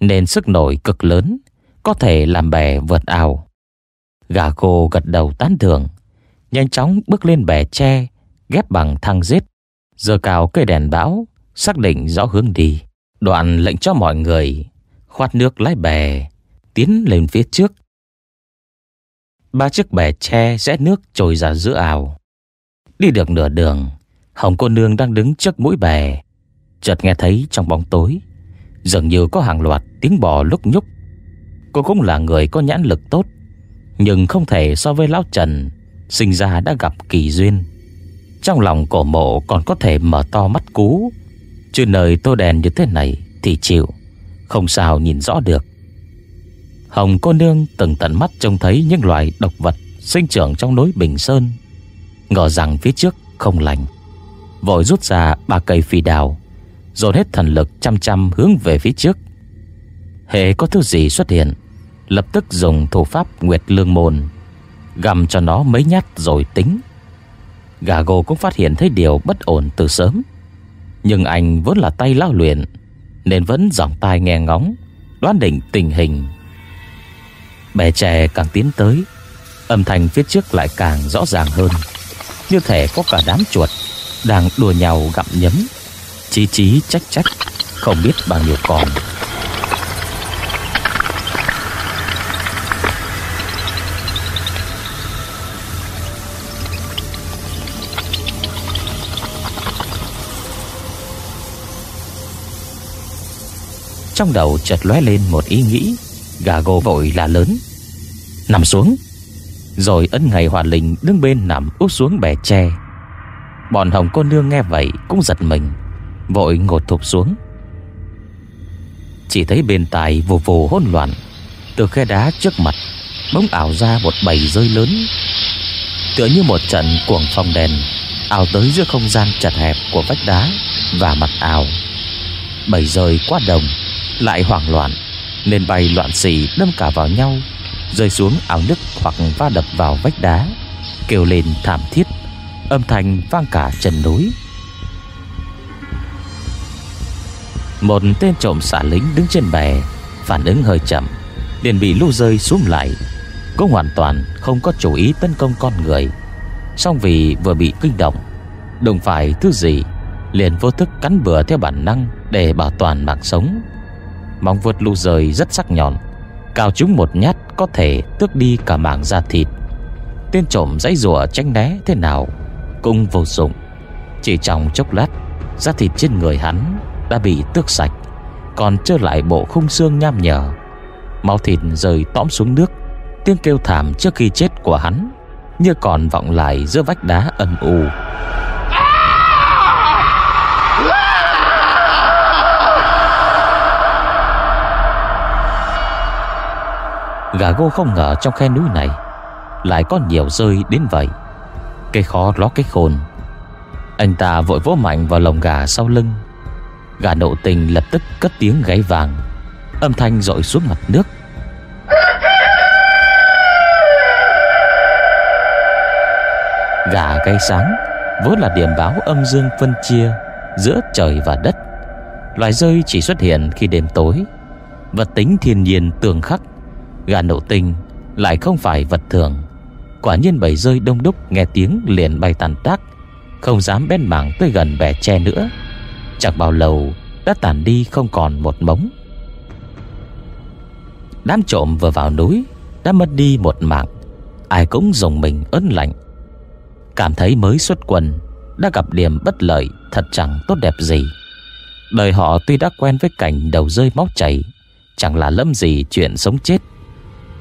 nên sức nổi cực lớn, có thể làm bè vượt ảo. Gà cô gật đầu tán thưởng, nhanh chóng bước lên bè tre, ghép bằng thang giết, giơ cao cây đèn bão, xác định rõ hướng đi. Đoạn lệnh cho mọi người khoát nước lái bè, tiến lên phía trước. Ba chiếc bè tre rẽ nước trồi ra giữa ảo. Đi được nửa đường, Hồng cô nương đang đứng trước mũi bè, chợt nghe thấy trong bóng tối, dường như có hàng loạt tiếng bò lúc nhúc. Cô cũng là người có nhãn lực tốt, nhưng không thể so với lão Trần sinh ra đã gặp kỳ duyên. Trong lòng cổ mộ còn có thể mở to mắt cú, chứ nơi tô đèn như thế này thì chịu, không sao nhìn rõ được. Hồng cô nương từng tận mắt trông thấy những loài độc vật sinh trưởng trong núi Bình Sơn, ngờ rằng phía trước không lành vội rút ra ba cây phi đào, dồn hết thần lực chăm chăm hướng về phía trước. Hệ có thứ gì xuất hiện, lập tức dùng thủ pháp Nguyệt Lương Môn, gầm cho nó mấy nhát rồi tính. Gà gồ cũng phát hiện thấy điều bất ổn từ sớm, nhưng anh vốn là tay lao luyện, nên vẫn giọng tai nghe ngóng, đoán định tình hình. Bè chè càng tiến tới, âm thanh phía trước lại càng rõ ràng hơn, như thể có cả đám chuột đang đùa nhau gặm nhấm, chí chí trách trách, không biết bao nhiêu con. Trong đầu chợt lóe lên một ý nghĩ, gà gồ vội là lớn. Nằm xuống, rồi ấn ngày hòa linh đứng bên nằm úp xuống bè tre. Bọn hồng cô nương nghe vậy cũng giật mình Vội ngột thụp xuống. Chỉ thấy bên tài vù vù hỗn loạn Từ khe đá trước mặt Bỗng ảo ra một bầy rơi lớn. Tựa như một trận cuồng phong đèn Ảo tới giữa không gian chật hẹp của vách đá Và mặt ảo. Bầy rơi quá đồng lại hoảng loạn, Nên bay loạn xì đâm cả vào nhau, Rơi xuống ảo nước hoặc va đập vào vách đá, Kêu lên thảm thiết, Âm thanh vang cả chân núi. Một tên trộm xả lính đứng trên bè, Phản ứng hơi chậm, liền bị lũ rơi xuống lại. Cũng hoàn toàn không có chủ ý tấn công con người, song vì vừa bị kinh động, Đụng phải thứ gì, Liền vô thức cắn bừa theo bản năng Để bảo toàn mạng sống. Móng vuốt lũ rời rất sắc nhọn Cào chúng một nhát có thể tước đi cả mảng da thịt. Tên trộm dãy rùa tránh né thế nào Cũng vô dụng. Chỉ trong chốc lát, Da thịt trên người hắn đã bị tước sạch, Còn trơ lại bộ khung xương nham nhở. Máu thịt rơi tõm xuống nước, Tiếng kêu thảm trước khi chết của hắn Như còn vọng lại giữa vách đá âm u. Gà gô không ngờ trong khe núi này Lại có nhiều rơi đến vậy. Cây khó ló cái khôn. Anh ta vội vỗ mạnh vào lồng gà sau lưng. Gà nộ tình lập tức cất tiếng gáy vàng. Âm thanh dội xuống mặt nước. Gà gáy sáng, Vốn là điểm báo âm dương phân chia Giữa trời và đất. Loài rơi chỉ xuất hiện khi đêm tối. Vật tính thiên nhiên tường khắc. Gà nộ tinh lại không phải vật thường. Quả nhiên bầy rơi đông đúc, Nghe tiếng liền bay tàn tác, Không dám bên mảng tới gần bè tre nữa. Chẳng bao lâu Đã tàn đi không còn một mống. Đám trộm vừa vào núi, Đã mất đi một mạng. Ai cũng dùng mình ớn lạnh. Cảm thấy mới xuất quân Đã gặp điểm bất lợi, Thật chẳng tốt đẹp gì. Đời họ tuy đã quen với cảnh đầu rơi máu chảy, Chẳng là lâm gì chuyện sống chết.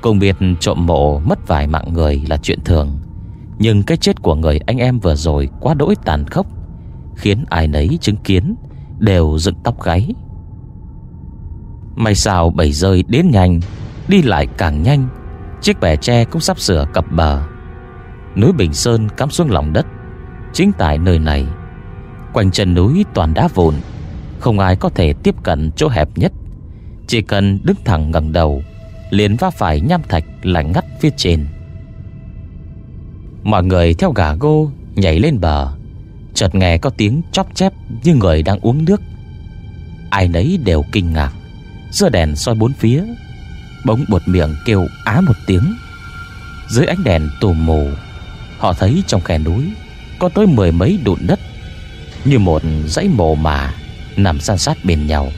Cùng biệt trộm mộ mất vài mạng người là chuyện thường. Nhưng cái chết của người anh em vừa rồi quá đỗi tàn khốc, Khiến ai nấy chứng kiến, Đều dựng tóc gáy. May sao bầy rơi đến nhanh, Đi lại càng nhanh, Chiếc bè tre cũng sắp sửa cập bờ. Núi Bình Sơn cắm xuống lòng đất, Chính tại nơi này, Quanh chân núi toàn đá vụn, Không ai có thể tiếp cận chỗ hẹp nhất, Chỉ cần đứng thẳng ngẩng đầu liền va phải nham thạch lạnh ngắt phía trên. Mọi người theo gà gô Nhảy lên bờ. Chợt nghe có tiếng chóp chép Như người đang uống nước. Ai nấy đều kinh ngạc. Giơ đèn soi bốn phía, Bỗng buột miệng kêu á một tiếng. Dưới ánh đèn tù mù, Họ thấy trong khe núi Có tới mười mấy đụn đất, Như một dãy mồ mà Nằm san sát bên nhau.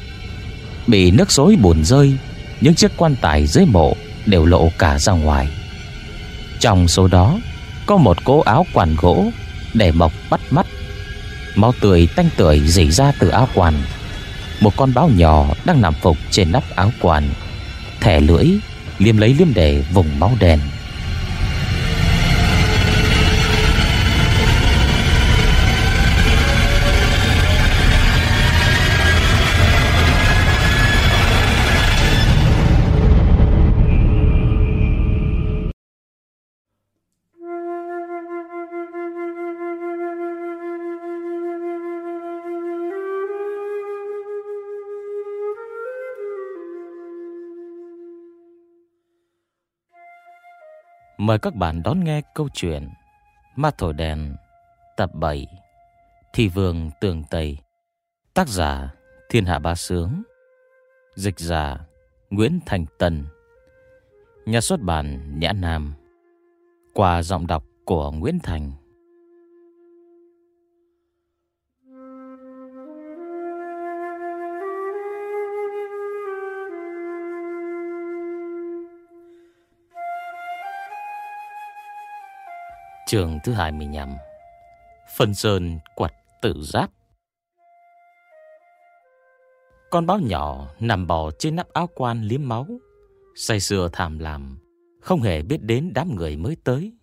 Bị nước xối bùn rơi những chiếc quan tài dưới mộ Đều lộ cả ra ngoài. Trong số đó Có một cố áo quàn gỗ Để mọc bắt mắt. Máu tươi tanh tưởi dỉ ra từ áo quàn. Một con báo nhỏ Đang nằm phục trên nắp áo quàn, Thẻ lưỡi Liêm lấy liêm để vùng máu đen. Mời các bạn đón nghe câu chuyện Ma Thổi Đèn, Tập 7 Thị Vương Tường Tây. Tác giả, Thiên Hạ Ba Sướng. Dịch giả, Nguyễn Thành Tân. Nhà xuất bản, Nhã Nam. Qua giọng đọc của Nguyễn Thành Trường thứ 25 Phân Sơn quật tự giáp. Con báo nhỏ nằm bò trên nắp áo quan liếm máu. Say sưa thảm làm, Không hề biết đến đám người mới tới.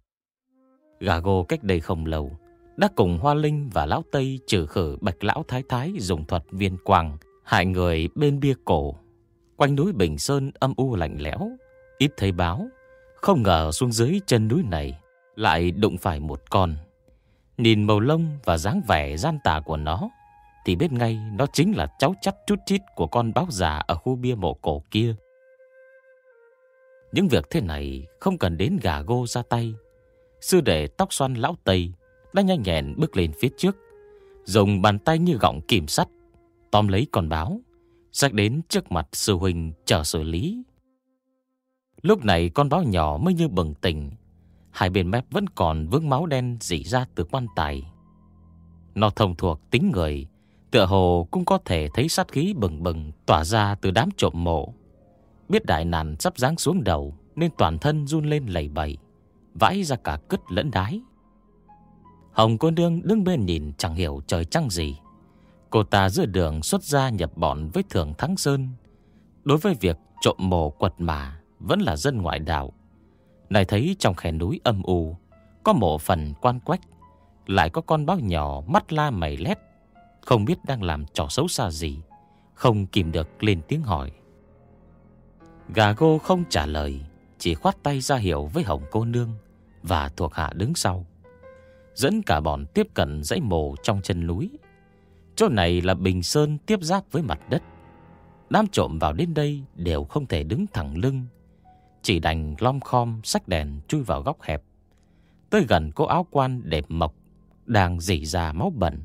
Gà gô cách đây không lâu, Đã cùng Hoa Linh và Lão Tây Trừ khử bạch lão thái thái dùng thuật viên quang Hại người bên bia cổ. Quanh núi Bình Sơn âm u lạnh lẽo, Ít thấy báo, Không ngờ xuống dưới chân núi này lại đụng phải một con. Nhìn màu lông và dáng vẻ gian tà của nó, Thì biết ngay Nó chính là cháu chắt chút chít Của con báo già ở khu bia mộ cổ kia. Những việc thế này Không cần đến gà gô ra tay. Sư đệ tóc xoăn lão Tây Đã nhanh nhẹn bước lên phía trước, Dùng bàn tay như gọng kìm sắt, Tóm lấy con báo Sách đến trước mặt sư huynh chờ xử lý. Lúc này con báo nhỏ mới như bừng tỉnh Hai bên mép vẫn còn vướng máu đen dỉ ra từ quan tài. Nó thông thuộc tính người, Tựa hồ cũng có thể thấy sát khí bừng bừng Tỏa ra từ đám trộm mộ. Biết đại nạn sắp giáng xuống đầu, Nên toàn thân run lên lầy bầy, Vãi ra cả cứt lẫn đái. Hồng cô nương đứng bên nhìn chẳng hiểu trời trăng gì. Cô ta giữa đường xuất ra nhập bọn với Thường Thắng Sơn. Đối với việc trộm mồ quật mà, Vẫn là dân ngoại đạo. Này thấy trong khe núi âm u, Có mộ phần quan quách, Lại có con báo nhỏ mắt la mày lét, Không biết đang làm trò xấu xa gì, Không kìm được lên tiếng hỏi. Gà gô không trả lời, Chỉ khoát tay ra hiệu với Hồng cô nương Và thuộc hạ đứng sau. Dẫn cả bọn tiếp cận dãy mồ trong chân núi. Chỗ này là bình sơn tiếp giáp với mặt đất. Đám trộm vào đến đây đều không thể đứng thẳng lưng chỉ đành lom khom sách đèn chui vào góc hẹp. Tới gần cô áo quan đẹp mộc Đang dỉ ra máu bẩn.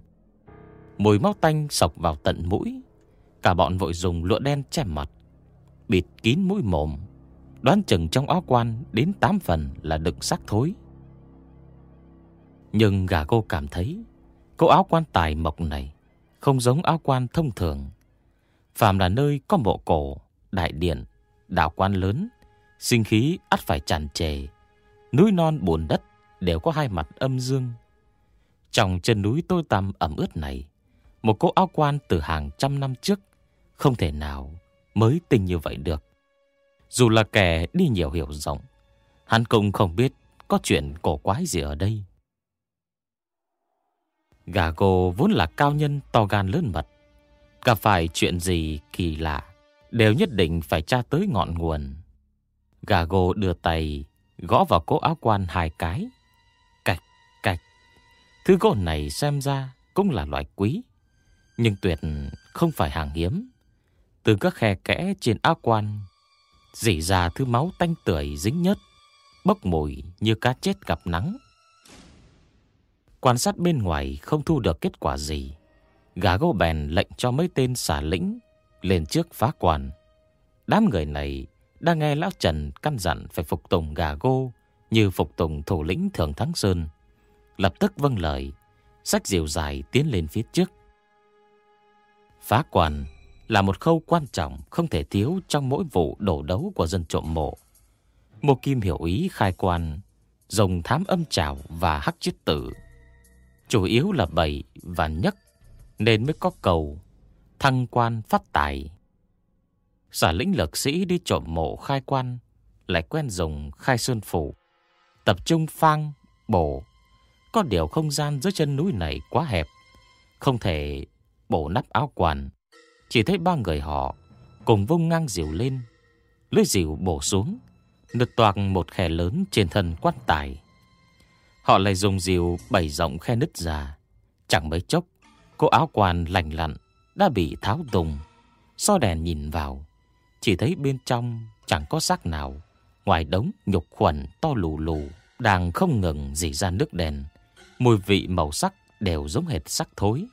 Mùi máu tanh sọc vào tận mũi. Cả bọn vội dùng lụa đen che mặt Bịt kín mũi mồm. Đoán chừng trong áo quan đến 8 phần là đựng xác thối. Nhưng gà cô cảm thấy Cô áo quan tài mộc này không giống áo quan thông thường. Phàm là nơi có mộ cổ, đại điện, đạo quan lớn, sinh khí ắt phải tràn trề. Núi non bùn đất đều có hai mặt âm dương. Trong chân núi tôi tăm ẩm ướt này, một cô áo quan từ hàng trăm năm trước không thể nào mới tình như vậy được. Dù là kẻ đi nhiều hiểu rộng, hắn cũng không biết có chuyện cổ quái gì ở đây. Gà gồ vốn là cao nhân to gan lớn mật Gặp phải chuyện gì kỳ lạ Đều nhất định phải tra tới ngọn nguồn Gà gồ đưa tay Gõ vào cố áo quan hai cái. Cạch cạch. Thứ gỗ này xem ra Cũng là loại quý, Nhưng tuyệt không phải hàng hiếm. Từ các khe kẽ trên áo quan, Dỉ ra thứ máu tanh tưởi dính nhất Bốc mùi như cá chết gặp nắng. Quan sát bên ngoài không thu được kết quả gì. Gà gỗ bèn lệnh cho mấy tên xả lĩnh Lên trước phá quan. Đám người này đang nghe Lão Trần căn dặn phải phục tùng gà gô Như phục tùng thủ lĩnh Thường Thắng Sơn. Lập tức vâng lời Sách diều dài tiến lên phía trước. Phá quan là một khâu quan trọng không thể thiếu trong mỗi vụ đổ đấu của dân trộm mộ. Một kim hiểu ý khai quan, dùng thám âm trào và hắc chiết tử Chủ yếu là bầy và nhất Nên mới có cầu Thăng quan phát tài. Giả lĩnh lực sĩ đi trộm mộ khai quan Lại quen dùng khai sơn phủ Tập trung phang, bổ. Có điều không gian dưới chân núi này quá hẹp Không thể bổ nắp áo quan Chỉ thấy ba người họ Cùng vung ngang dìu lên Lưới dìu bổ xuống Nứt toạc một khe lớn trên thân quan tài. Họ lại dùng diều bày rộng khe nứt ra. Chẳng mấy chốc Cô áo quan lành lặn Đã bị tháo tùng So đèn nhìn vào. Chỉ thấy bên trong chẳng có xác nào. Ngoài đống nhục khuẩn to lù lù Đang không ngừng dỉ ra nước đèn. Mùi vị màu sắc đều giống hệt sắc thối.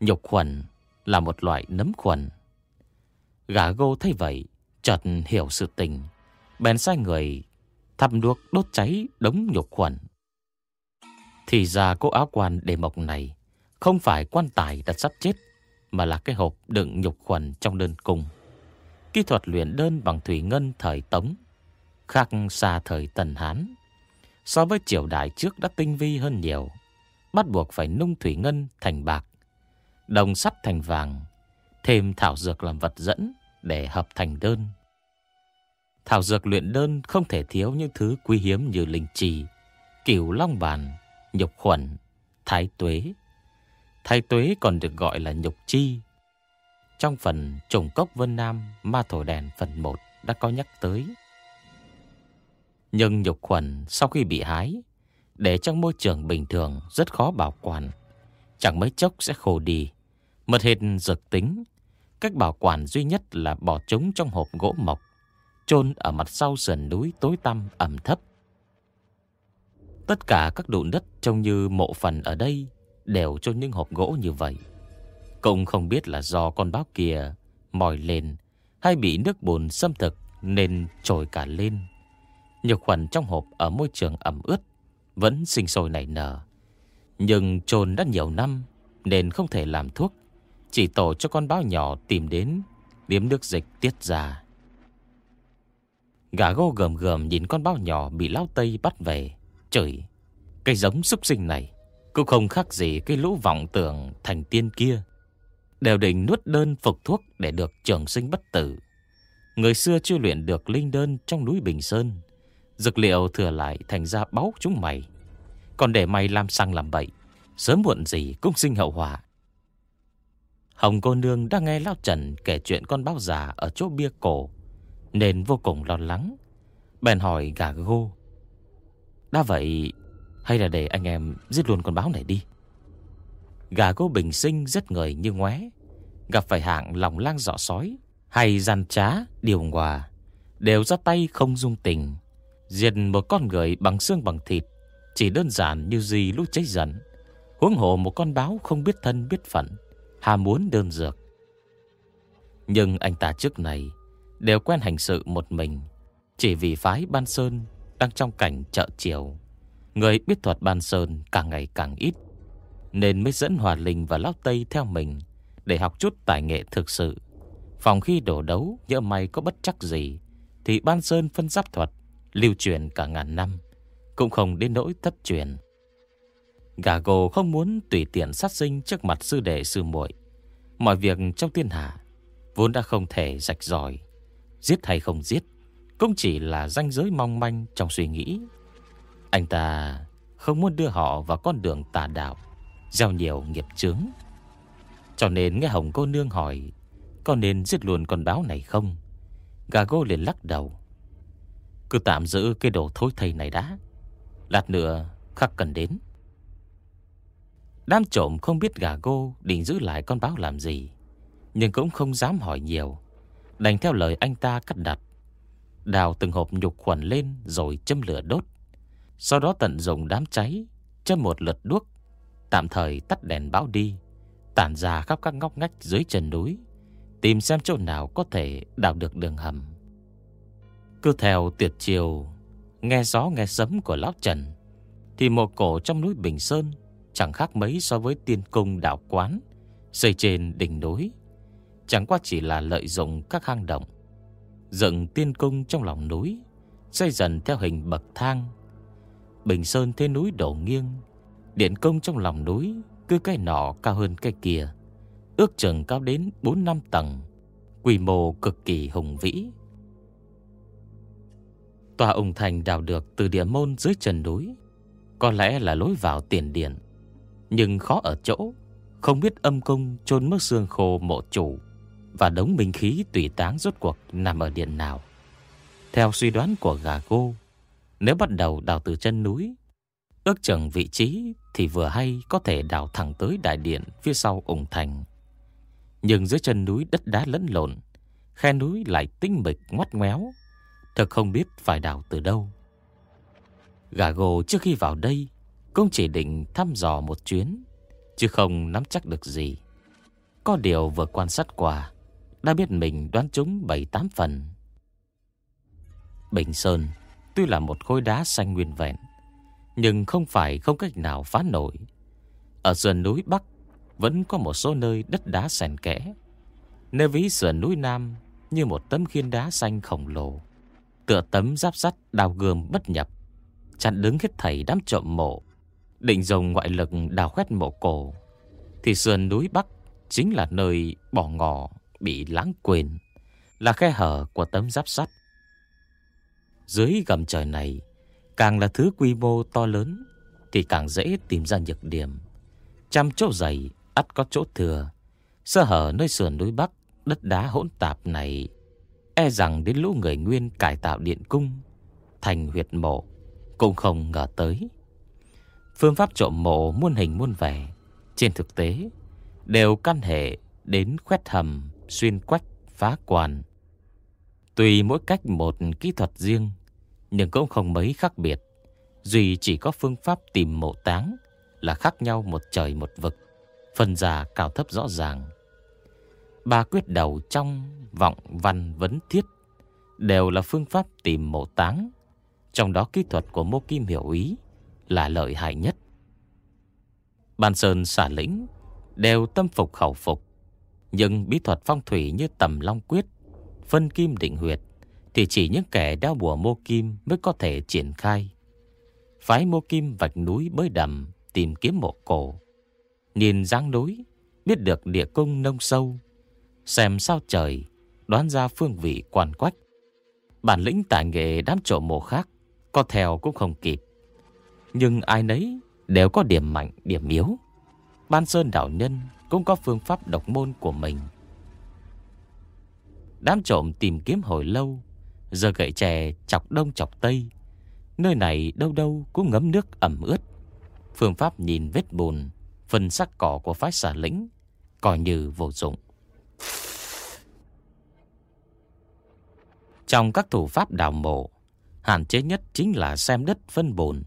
Nhục khuẩn là một loại nấm khuẩn. Gà gô thấy vậy Chợt hiểu sự tình. Bèn sai người thắp đuốc đốt cháy đống nhục khuẩn. Thì ra cô áo quan đề mộc này không phải quan tài đặt sắp chết, mà là cái hộp đựng nhục khuẩn trong đơn cung. Kỹ thuật luyện đơn bằng thủy ngân thời Tống, khác xa thời Tần Hán. So với triều đại trước đã tinh vi hơn nhiều, bắt buộc phải nung thủy ngân thành bạc, đồng sắt thành vàng, thêm thảo dược làm vật dẫn để hợp thành đơn. Thảo dược luyện đơn không thể thiếu những thứ quý hiếm như linh trì, cửu long bàn, nhục khuẩn, thái tuế. Thái tuế còn được gọi là nhục chi trong phần trùng cốc Vân Nam Ma Thổi Đèn phần 1 đã có nhắc tới. Nhưng nhục khuẩn sau khi bị hái, để trong môi trường bình thường rất khó bảo quản. Chẳng mấy chốc sẽ khô đi. Mật hệt dược tính, cách bảo quản duy nhất là bỏ chúng trong hộp gỗ mộc, chôn ở mặt sau sườn núi tối tăm ẩm thấp. Tất cả các đụn đất trông như mộ phần ở đây đều cho những hộp gỗ như vậy. Cũng không biết là do con báo kia mỏi lên hay bị nước bùn xâm thực nên trồi cả lên. Nhược khuẩn trong hộp ở môi trường ẩm ướt vẫn sinh sôi nảy nở. Nhưng trồn đã nhiều năm nên không thể làm thuốc. Chỉ tổ cho con báo nhỏ tìm đến điếm nước dịch tiết ra. Gà gô gầm gầm nhìn con báo nhỏ bị lão Tây bắt về. Trời, cái giống súc sinh này cũng không khác gì cái lũ vọng tưởng thành tiên kia. Đều định nuốt đơn phục thuốc để được trường sinh bất tử. Người xưa chưa luyện được linh đơn trong núi Bình Sơn. Dược liệu thừa lại thành ra báu chúng mày. Còn để mày làm sang làm bậy, sớm muộn gì cũng sinh hậu họa. Hồng cô nương đang nghe Lão Trần kể chuyện con báo già ở chỗ bia cổ, nên vô cùng lo lắng. Bèn hỏi gà gô. Đã vậy, hay là để anh em giết luôn con báo này đi? Gà cô bình sinh rất người như ngoé, gặp phải hạng lòng lang dọ sói, hay gian trá, điều hòa, đều ra tay không dung tình. Diệt một con người bằng xương bằng thịt, chỉ đơn giản như gì lúc cháy giận. Huống hồ một con báo không biết thân biết phận, hà muốn đơn dược. Nhưng anh ta trước này đều quen hành sự một mình, chỉ vì phái Ban Sơn đang trong cảnh chợ chiều. Người biết thuật Ban Sơn càng ngày càng ít, nên mới dẫn Hòa Linh và Lão Tây theo mình để học chút tài nghệ thực sự. Phòng khi đổ đấu, nhớ may có bất chắc gì, thì Ban Sơn phân giáp thuật lưu truyền cả ngàn năm, cũng không đến nỗi thất truyền. Gà gồ không muốn tùy tiện sát sinh trước mặt sư đệ sư muội. Mọi việc trong thiên hạ vốn đã không thể rạch ròi, giết hay không giết cũng chỉ là ranh giới mong manh trong suy nghĩ. Anh ta không muốn đưa họ vào con đường tà đạo, gieo nhiều nghiệp chướng. Cho nên nghe Hồng cô nương hỏi có nên giết luôn con báo này không? Gà gô liền lắc đầu. Cứ tạm giữ cái đồ thối thầy này đã. Lát nữa khắc cần đến. Đám trộm không biết gà gô định giữ lại con báo làm gì. Nhưng cũng không dám hỏi nhiều. Đành theo lời anh ta cắt đặt. Đào từng hộp nhục khuẩn lên rồi châm lửa đốt. Sau đó tận dụng đám cháy, châm một lượt đuốc, tạm thời tắt đèn báo đi, tản ra khắp các ngóc ngách dưới chân núi, tìm xem chỗ nào có thể đào được đường hầm. Cứ theo tuyệt chiều, nghe gió nghe sấm của Lão Trần, thì một cổ trong núi Bình Sơn chẳng khác mấy so với tiên cung đạo quán xây trên đỉnh núi. Chẳng qua chỉ là lợi dụng các hang động, dựng tiên cung trong lòng núi, xây dần theo hình bậc thang. Bình Sơn thế núi đổ nghiêng, điện công trong lòng núi cứ cái nọ cao hơn cái kia, ước chừng cao đến 4 năm tầng, quy mô cực kỳ hùng vĩ. Tòa ủng thành đào được từ địa môn dưới chân núi, có lẽ là lối vào tiền điện, nhưng khó ở chỗ, không biết âm công chôn mức xương khô mộ chủ và đống minh khí tùy táng rốt cuộc nằm ở điện nào. Theo suy đoán của gà gô, nếu bắt đầu đào từ chân núi, ước chừng vị trí thì vừa hay có thể đào thẳng tới đại điện phía sau ủng thành. Nhưng dưới chân núi đất đá lẫn lộn, khe núi lại tinh mịch ngoắt ngoéo, thật không biết phải đào từ đâu. Gà gồ trước khi vào đây cũng chỉ định thăm dò một chuyến, chứ không nắm chắc được gì. Có điều vừa quan sát qua, đã biết mình đoán trúng 7-8 phần. Bình Sơn tuy là một khối đá xanh nguyên vẹn, nhưng không phải không cách nào phá nổi. Ở sườn núi Bắc vẫn có một số nơi đất đá sèn kẽ. Nơi ví sườn núi Nam như một tấm khiên đá xanh khổng lồ, tựa tấm giáp sắt đào gươm bất nhập, chặn đứng hết thảy đám trộm mộ, định dùng ngoại lực đào khoét mộ cổ. Thì sườn núi Bắc chính là nơi bỏ ngỏ bị lãng quên, là khe hở của tấm giáp sắt. Dưới gầm trời này, càng là thứ quy mô to lớn thì càng dễ tìm ra nhược điểm. Trăm chỗ dày ắt có chỗ thừa, sơ hở nơi sườn núi Bắc đất đá hỗn tạp này E rằng đến lũ người nguyên cải tạo điện cung Thành huyệt mộ Cũng không ngờ tới. Phương pháp trộm mộ muôn hình muôn vẻ Trên thực tế Đều căn hệ đến khoét hầm Xuyên quách phá quan Tùy mỗi cách một kỹ thuật riêng nhưng cũng không mấy khác biệt. Duy chỉ có phương pháp tìm mộ táng Là khác nhau một trời một vực Phần già cao thấp rõ ràng. Ba quyết đầu trong, vọng, văn, vấn, thiết Đều là phương pháp tìm mộ táng, Trong đó kỹ thuật của Mô Kim Hiểu Ý Là lợi hại nhất. Ban Sơn xả lĩnh Đều tâm phục khẩu phục, Nhưng bí thuật phong thủy như tầm long quyết, Phân kim định huyệt thì chỉ những kẻ đeo bùa mô kim Mới có thể triển khai. Phái mô kim vạch núi bơi đầm Tìm kiếm mộ cổ. Nhìn dáng núi Biết được địa cung nông sâu Xem sao trời Đoán ra phương vị quan quách. Bản lĩnh tài nghệ đám trộm mộ khác Có theo cũng không kịp. Nhưng ai nấy đều có điểm mạnh, điểm yếu. Ban Sơn Đạo Nhân cũng có phương pháp độc môn của mình. Đám trộm tìm kiếm hồi lâu Giờ gậy chè chọc đông chọc tây. Nơi này đâu đâu cũng ngấm nước ẩm ướt. Phương pháp nhìn vết bùn Phần sắc cỏ của phái xà lĩnh, Coi như vô dụng. Trong các thủ pháp đào mộ, Hạn chế nhất chính là xem đất phân bùn.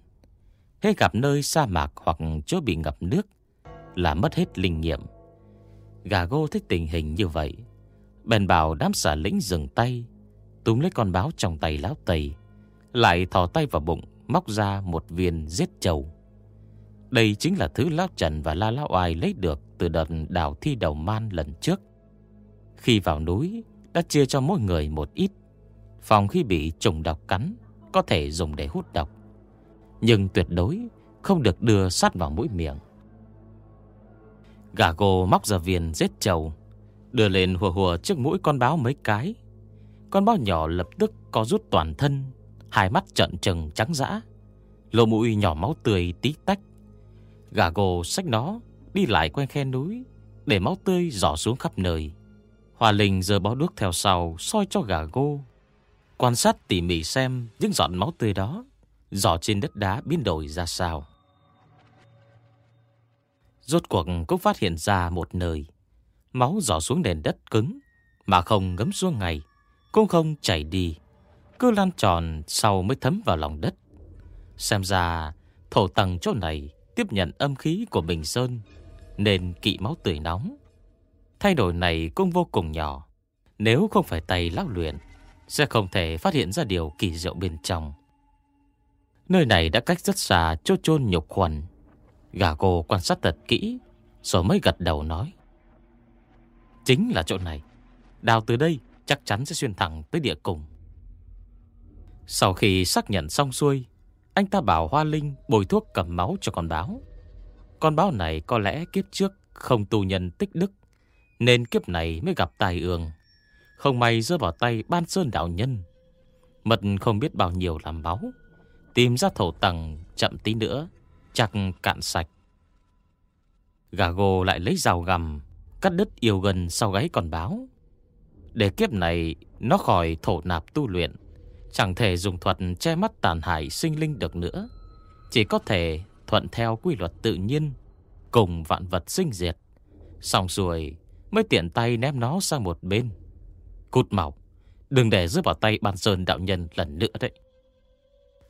Hết gặp nơi sa mạc hoặc chỗ bị ngập nước Là mất hết linh nghiệm. Gà gô thích tình hình như vậy, Bèn bảo đám xà lĩnh dừng tay Túm lấy con báo trong tay láo tây, Lại thò tay vào bụng, Móc ra một viên giết trầu. Đây chính là thứ Lão Trần và La Lão Oai lấy được Từ đợt đào thi đầu man lần trước. Khi vào núi, Đã chia cho mỗi người một ít. Phòng khi bị trùng độc cắn, Có thể dùng để hút độc. Nhưng tuyệt đối không được đưa sát vào mũi miệng. Gà gồ móc ra viên giết trầu, Đưa lên hùa hùa trước mũi con báo mấy cái. Con báo nhỏ lập tức có rút toàn thân, Hai mắt trận trừng trắng dã. Lỗ mũi nhỏ máu tươi tí tách. Gà gồ xách nó, Đi lại quanh khe núi, Để máu tươi giỏ xuống khắp nơi. Hòa Linh giờ bó đuốc theo sau, soi cho gà gô. Quan sát tỉ mỉ xem những giọt máu tươi đó Giỏ trên đất đá biến đổi ra sao. Rốt cuộc cũng phát hiện ra một nơi. Máu giỏ xuống nền đất cứng, Mà không ngấm xuống ngày. Cũng không chảy đi, Cứ lan tròn sau mới thấm vào lòng đất. Xem ra Thổ tầng chỗ này Tiếp nhận âm khí của Bình Sơn Nên kỵ máu tươi nóng. Thay đổi này cũng vô cùng nhỏ. Nếu không phải tay lão luyện, Sẽ không thể phát hiện ra điều kỳ diệu bên trong. Nơi này đã cách rất xa chỗ chôn nhục khuẩn Gà cô quan sát thật kỹ, Rồi mới gật đầu nói. Chính là chỗ này. Đào từ đây chắc chắn sẽ xuyên thẳng tới địa cùng Sau khi xác nhận xong xuôi, Anh ta bảo Hoa Linh bồi thuốc cầm máu cho con báo. Con báo này có lẽ kiếp trước không tu nhân tích đức, Nên kiếp này mới gặp tài ương. Không may rơi vào tay ban sơn đạo nhân. Mật không biết bao nhiêu làm máu, Tìm ra thổ tầng chậm tí nữa, Chắc cạn sạch. Gà gồ lại lấy rào gầm Cắt đứt yêu gần sau gáy con báo. Để kiếp này Nó khỏi thổ nạp tu luyện. Chẳng thể dùng thuật che mắt tàn hại sinh linh được nữa. Chỉ có thể thuận theo quy luật tự nhiên, Cùng vạn vật sinh diệt. Xong rồi Mới tiện tay ném nó sang một bên. Cút màu Đừng để rơi vào tay ban sơn đạo nhân lần nữa đấy.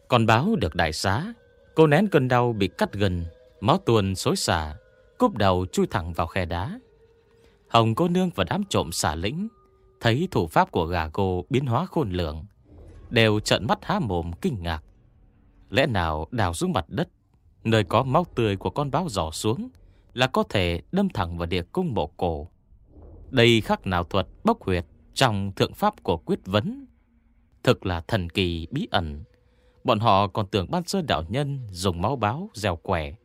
Còn báo được đại xá, Cô nén cơn đau bị cắt gần, Máu tuôn xối xả, Cúp đầu chui thẳng vào khe đá. Hồng cô nương và đám trộm xả lĩnh Thấy thủ pháp của gà cô biến hóa khôn lường, Đều trận mắt há mồm kinh ngạc. Lẽ nào đào xuống mặt đất, Nơi có máu tươi của con báo giỏ xuống, Là có thể đâm thẳng vào địa cung mộ cổ? Đây khác nào thuật bốc huyệt Trong thượng pháp của quyết vấn. Thực là thần kỳ bí ẩn. Bọn họ còn tưởng ban sơ đạo nhân Dùng máu báo gieo quẻ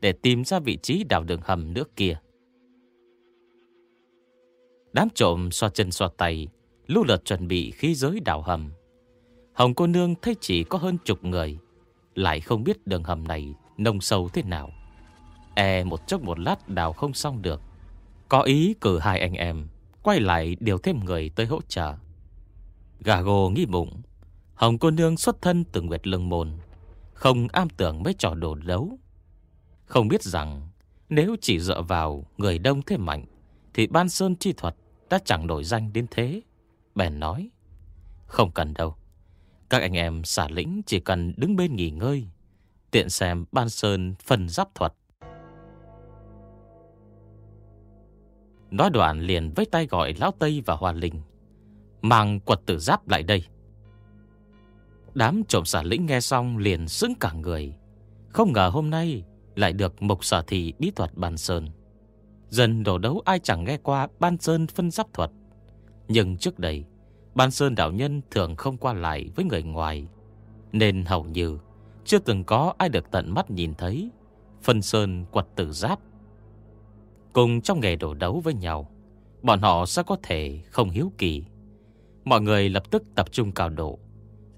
Để tìm ra vị trí đào đường hầm nước kia Đám trộm xoa chân xoa tay, Lưu lượt chuẩn bị khí giới đào hầm. Hồng cô nương thấy chỉ có hơn chục người, Lại không biết đường hầm này Nông sâu thế nào. E một chốc một lát đào không xong được. Có ý cử hai anh em, Quay lại điều thêm người tới hỗ trợ. Gà gồ nghĩ bụng, Hồng cô nương xuất thân từ Nguyệt Lương Môn, Không am tưởng mấy trò đồ đấu. Không biết rằng, Nếu chỉ dựa vào người đông thế mạnh, Thì ban sơn chi thuật đã chẳng nổi danh đến thế. Bèn nói, Không cần đâu. Các anh em xả lĩnh chỉ cần đứng bên nghỉ ngơi, Tiện xem ban sơn phần giáp thuật. Nói đoạn liền với tay gọi Lão Tây và Hoa Linh, Mang quật tử giáp lại đây. Đám trộm xả lĩnh nghe xong liền sững cả người. Không ngờ hôm nay Lại được mộc sở thị bí thuật ban sơn. Dần đổ đấu ai chẳng nghe qua Ban sơn phân giáp thuật. Nhưng trước đây, Ban sơn đạo nhân thường không qua lại với người ngoài. Nên hầu như Chưa từng có ai được tận mắt nhìn thấy Phân sơn quật tử giáp. Cùng trong nghề đổ đấu với nhau, Bọn họ sao có thể không hiếu kỳ? Mọi người lập tức tập trung cao độ.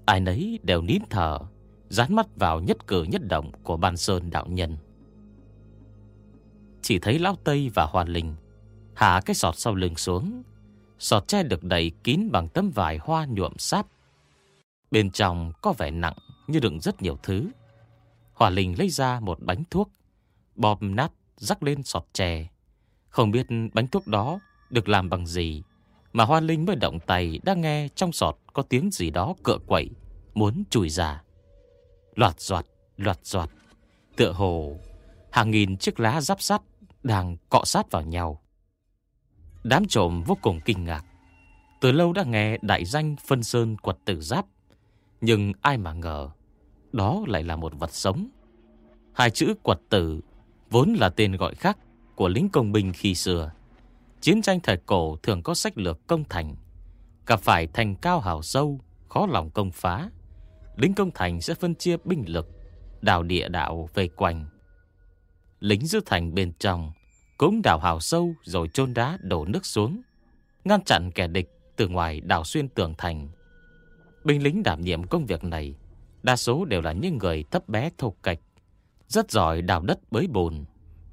Ai nấy đều nín thở, Dán mắt vào nhất cử nhất động Của ban sơn đạo nhân. Chỉ thấy Lão Tây và Hoa Linh Hạ cái sọt sau lưng xuống. Sọt tre được đầy kín bằng tấm vải hoa nhuộm sáp. Bên trong có vẻ nặng Như đựng rất nhiều thứ. Hòa Linh lấy ra một bánh thuốc Bòm nát rắc lên sọt chè, Không biết bánh thuốc đó Được làm bằng gì Mà Hoa Linh mới động tay Đã nghe trong sọt có tiếng gì đó cựa quậy Muốn chui ra. Loạt giọt, loạt giọt Tựa hồ Hàng nghìn chiếc lá giáp sắt Đang cọ sát vào nhau. Đám trộm vô cùng kinh ngạc. Từ lâu đã nghe đại danh phân sơn quật tử giáp, Nhưng ai mà ngờ, Đó lại là một vật sống. Hai chữ quật tử Vốn là tên gọi khác Của lính công binh khi xưa. Chiến tranh thời cổ thường có sách lược công thành, Gặp phải thành cao hào sâu, Khó lòng công phá. Lính công thành sẽ phân chia binh lực, Đào địa đạo về quanh. Lính giữ thành bên trong Cũng đào hào sâu Rồi chôn đá đổ nước xuống, Ngăn chặn kẻ địch từ ngoài đào xuyên tường thành. Binh lính đảm nhiệm công việc này, Đa số đều là những người thấp bé thô kệch, Rất giỏi đào đất bới bùn,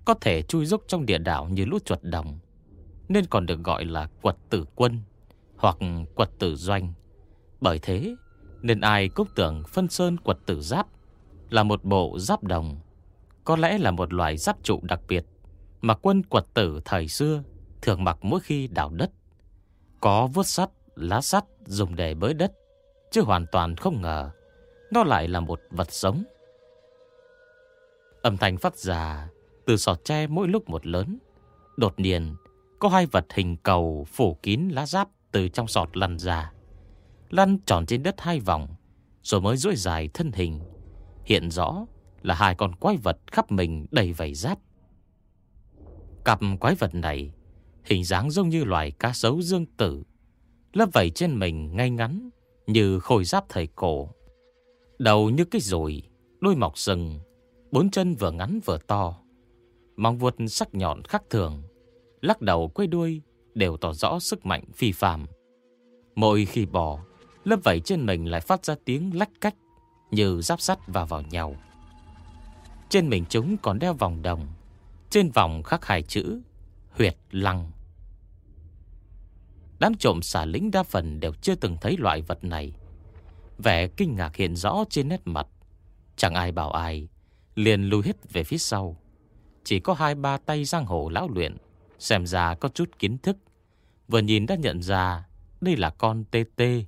Có thể chui rúc trong địa đảo như lũ chuột đồng, Nên còn được gọi là quật tử quân Hoặc quật tử doanh. Bởi thế, Nên ai cũng tưởng phân sơn quật tử giáp Là một bộ giáp đồng có lẽ là một loài giáp trụ đặc biệt Mà quân quật tử thời xưa Thường mặc mỗi khi đào đất. Có vuốt sắt, lá sắt dùng để bới đất Chứ hoàn toàn không ngờ Nó lại là một vật sống. Âm thanh phát ra Từ sọt tre mỗi lúc một lớn. Đột nhiên Có hai vật hình cầu phủ kín lá giáp Từ trong sọt lăn ra Lăn tròn trên đất hai vòng Rồi mới duỗi dài thân hình Hiện rõ là hai con quái vật khắp mình đầy vảy giáp Cặp quái vật này Hình dáng giống như loài cá sấu dương tử, Lớp vảy trên mình ngay ngắn Như khôi giáp thời cổ, Đầu như cái rùi Đôi mọc sừng Bốn chân vừa ngắn vừa to, móng vuốt sắc nhọn khác thường, Lắc đầu quay đuôi Đều tỏ rõ sức mạnh phi phàm. Mỗi khi bò, Lớp vảy trên mình lại phát ra tiếng lách cách Như giáp sắt vào vào nhau. Trên mình chúng còn đeo vòng đồng. Trên vòng khắc hai chữ, Huyệt lăng. Đám trộm xả lính đa phần đều chưa từng thấy loại vật này. Vẻ kinh ngạc hiện rõ trên nét mặt. Chẳng ai bảo ai, Liền lùi hết về phía sau. Chỉ có hai ba tay giang hồ lão luyện, Xem ra có chút kiến thức. Vừa nhìn đã nhận ra Đây là con tê tê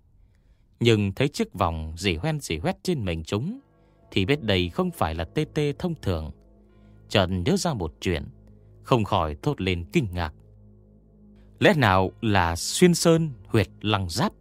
Nhưng thấy chiếc vòng dì hoen dì hoét trên mình chúng thì biết đây không phải là tê tê thông thường. Trần nhớ ra một chuyện, Không khỏi thốt lên kinh ngạc. Lẽ nào là xuyên sơn huyệt lăng giáp?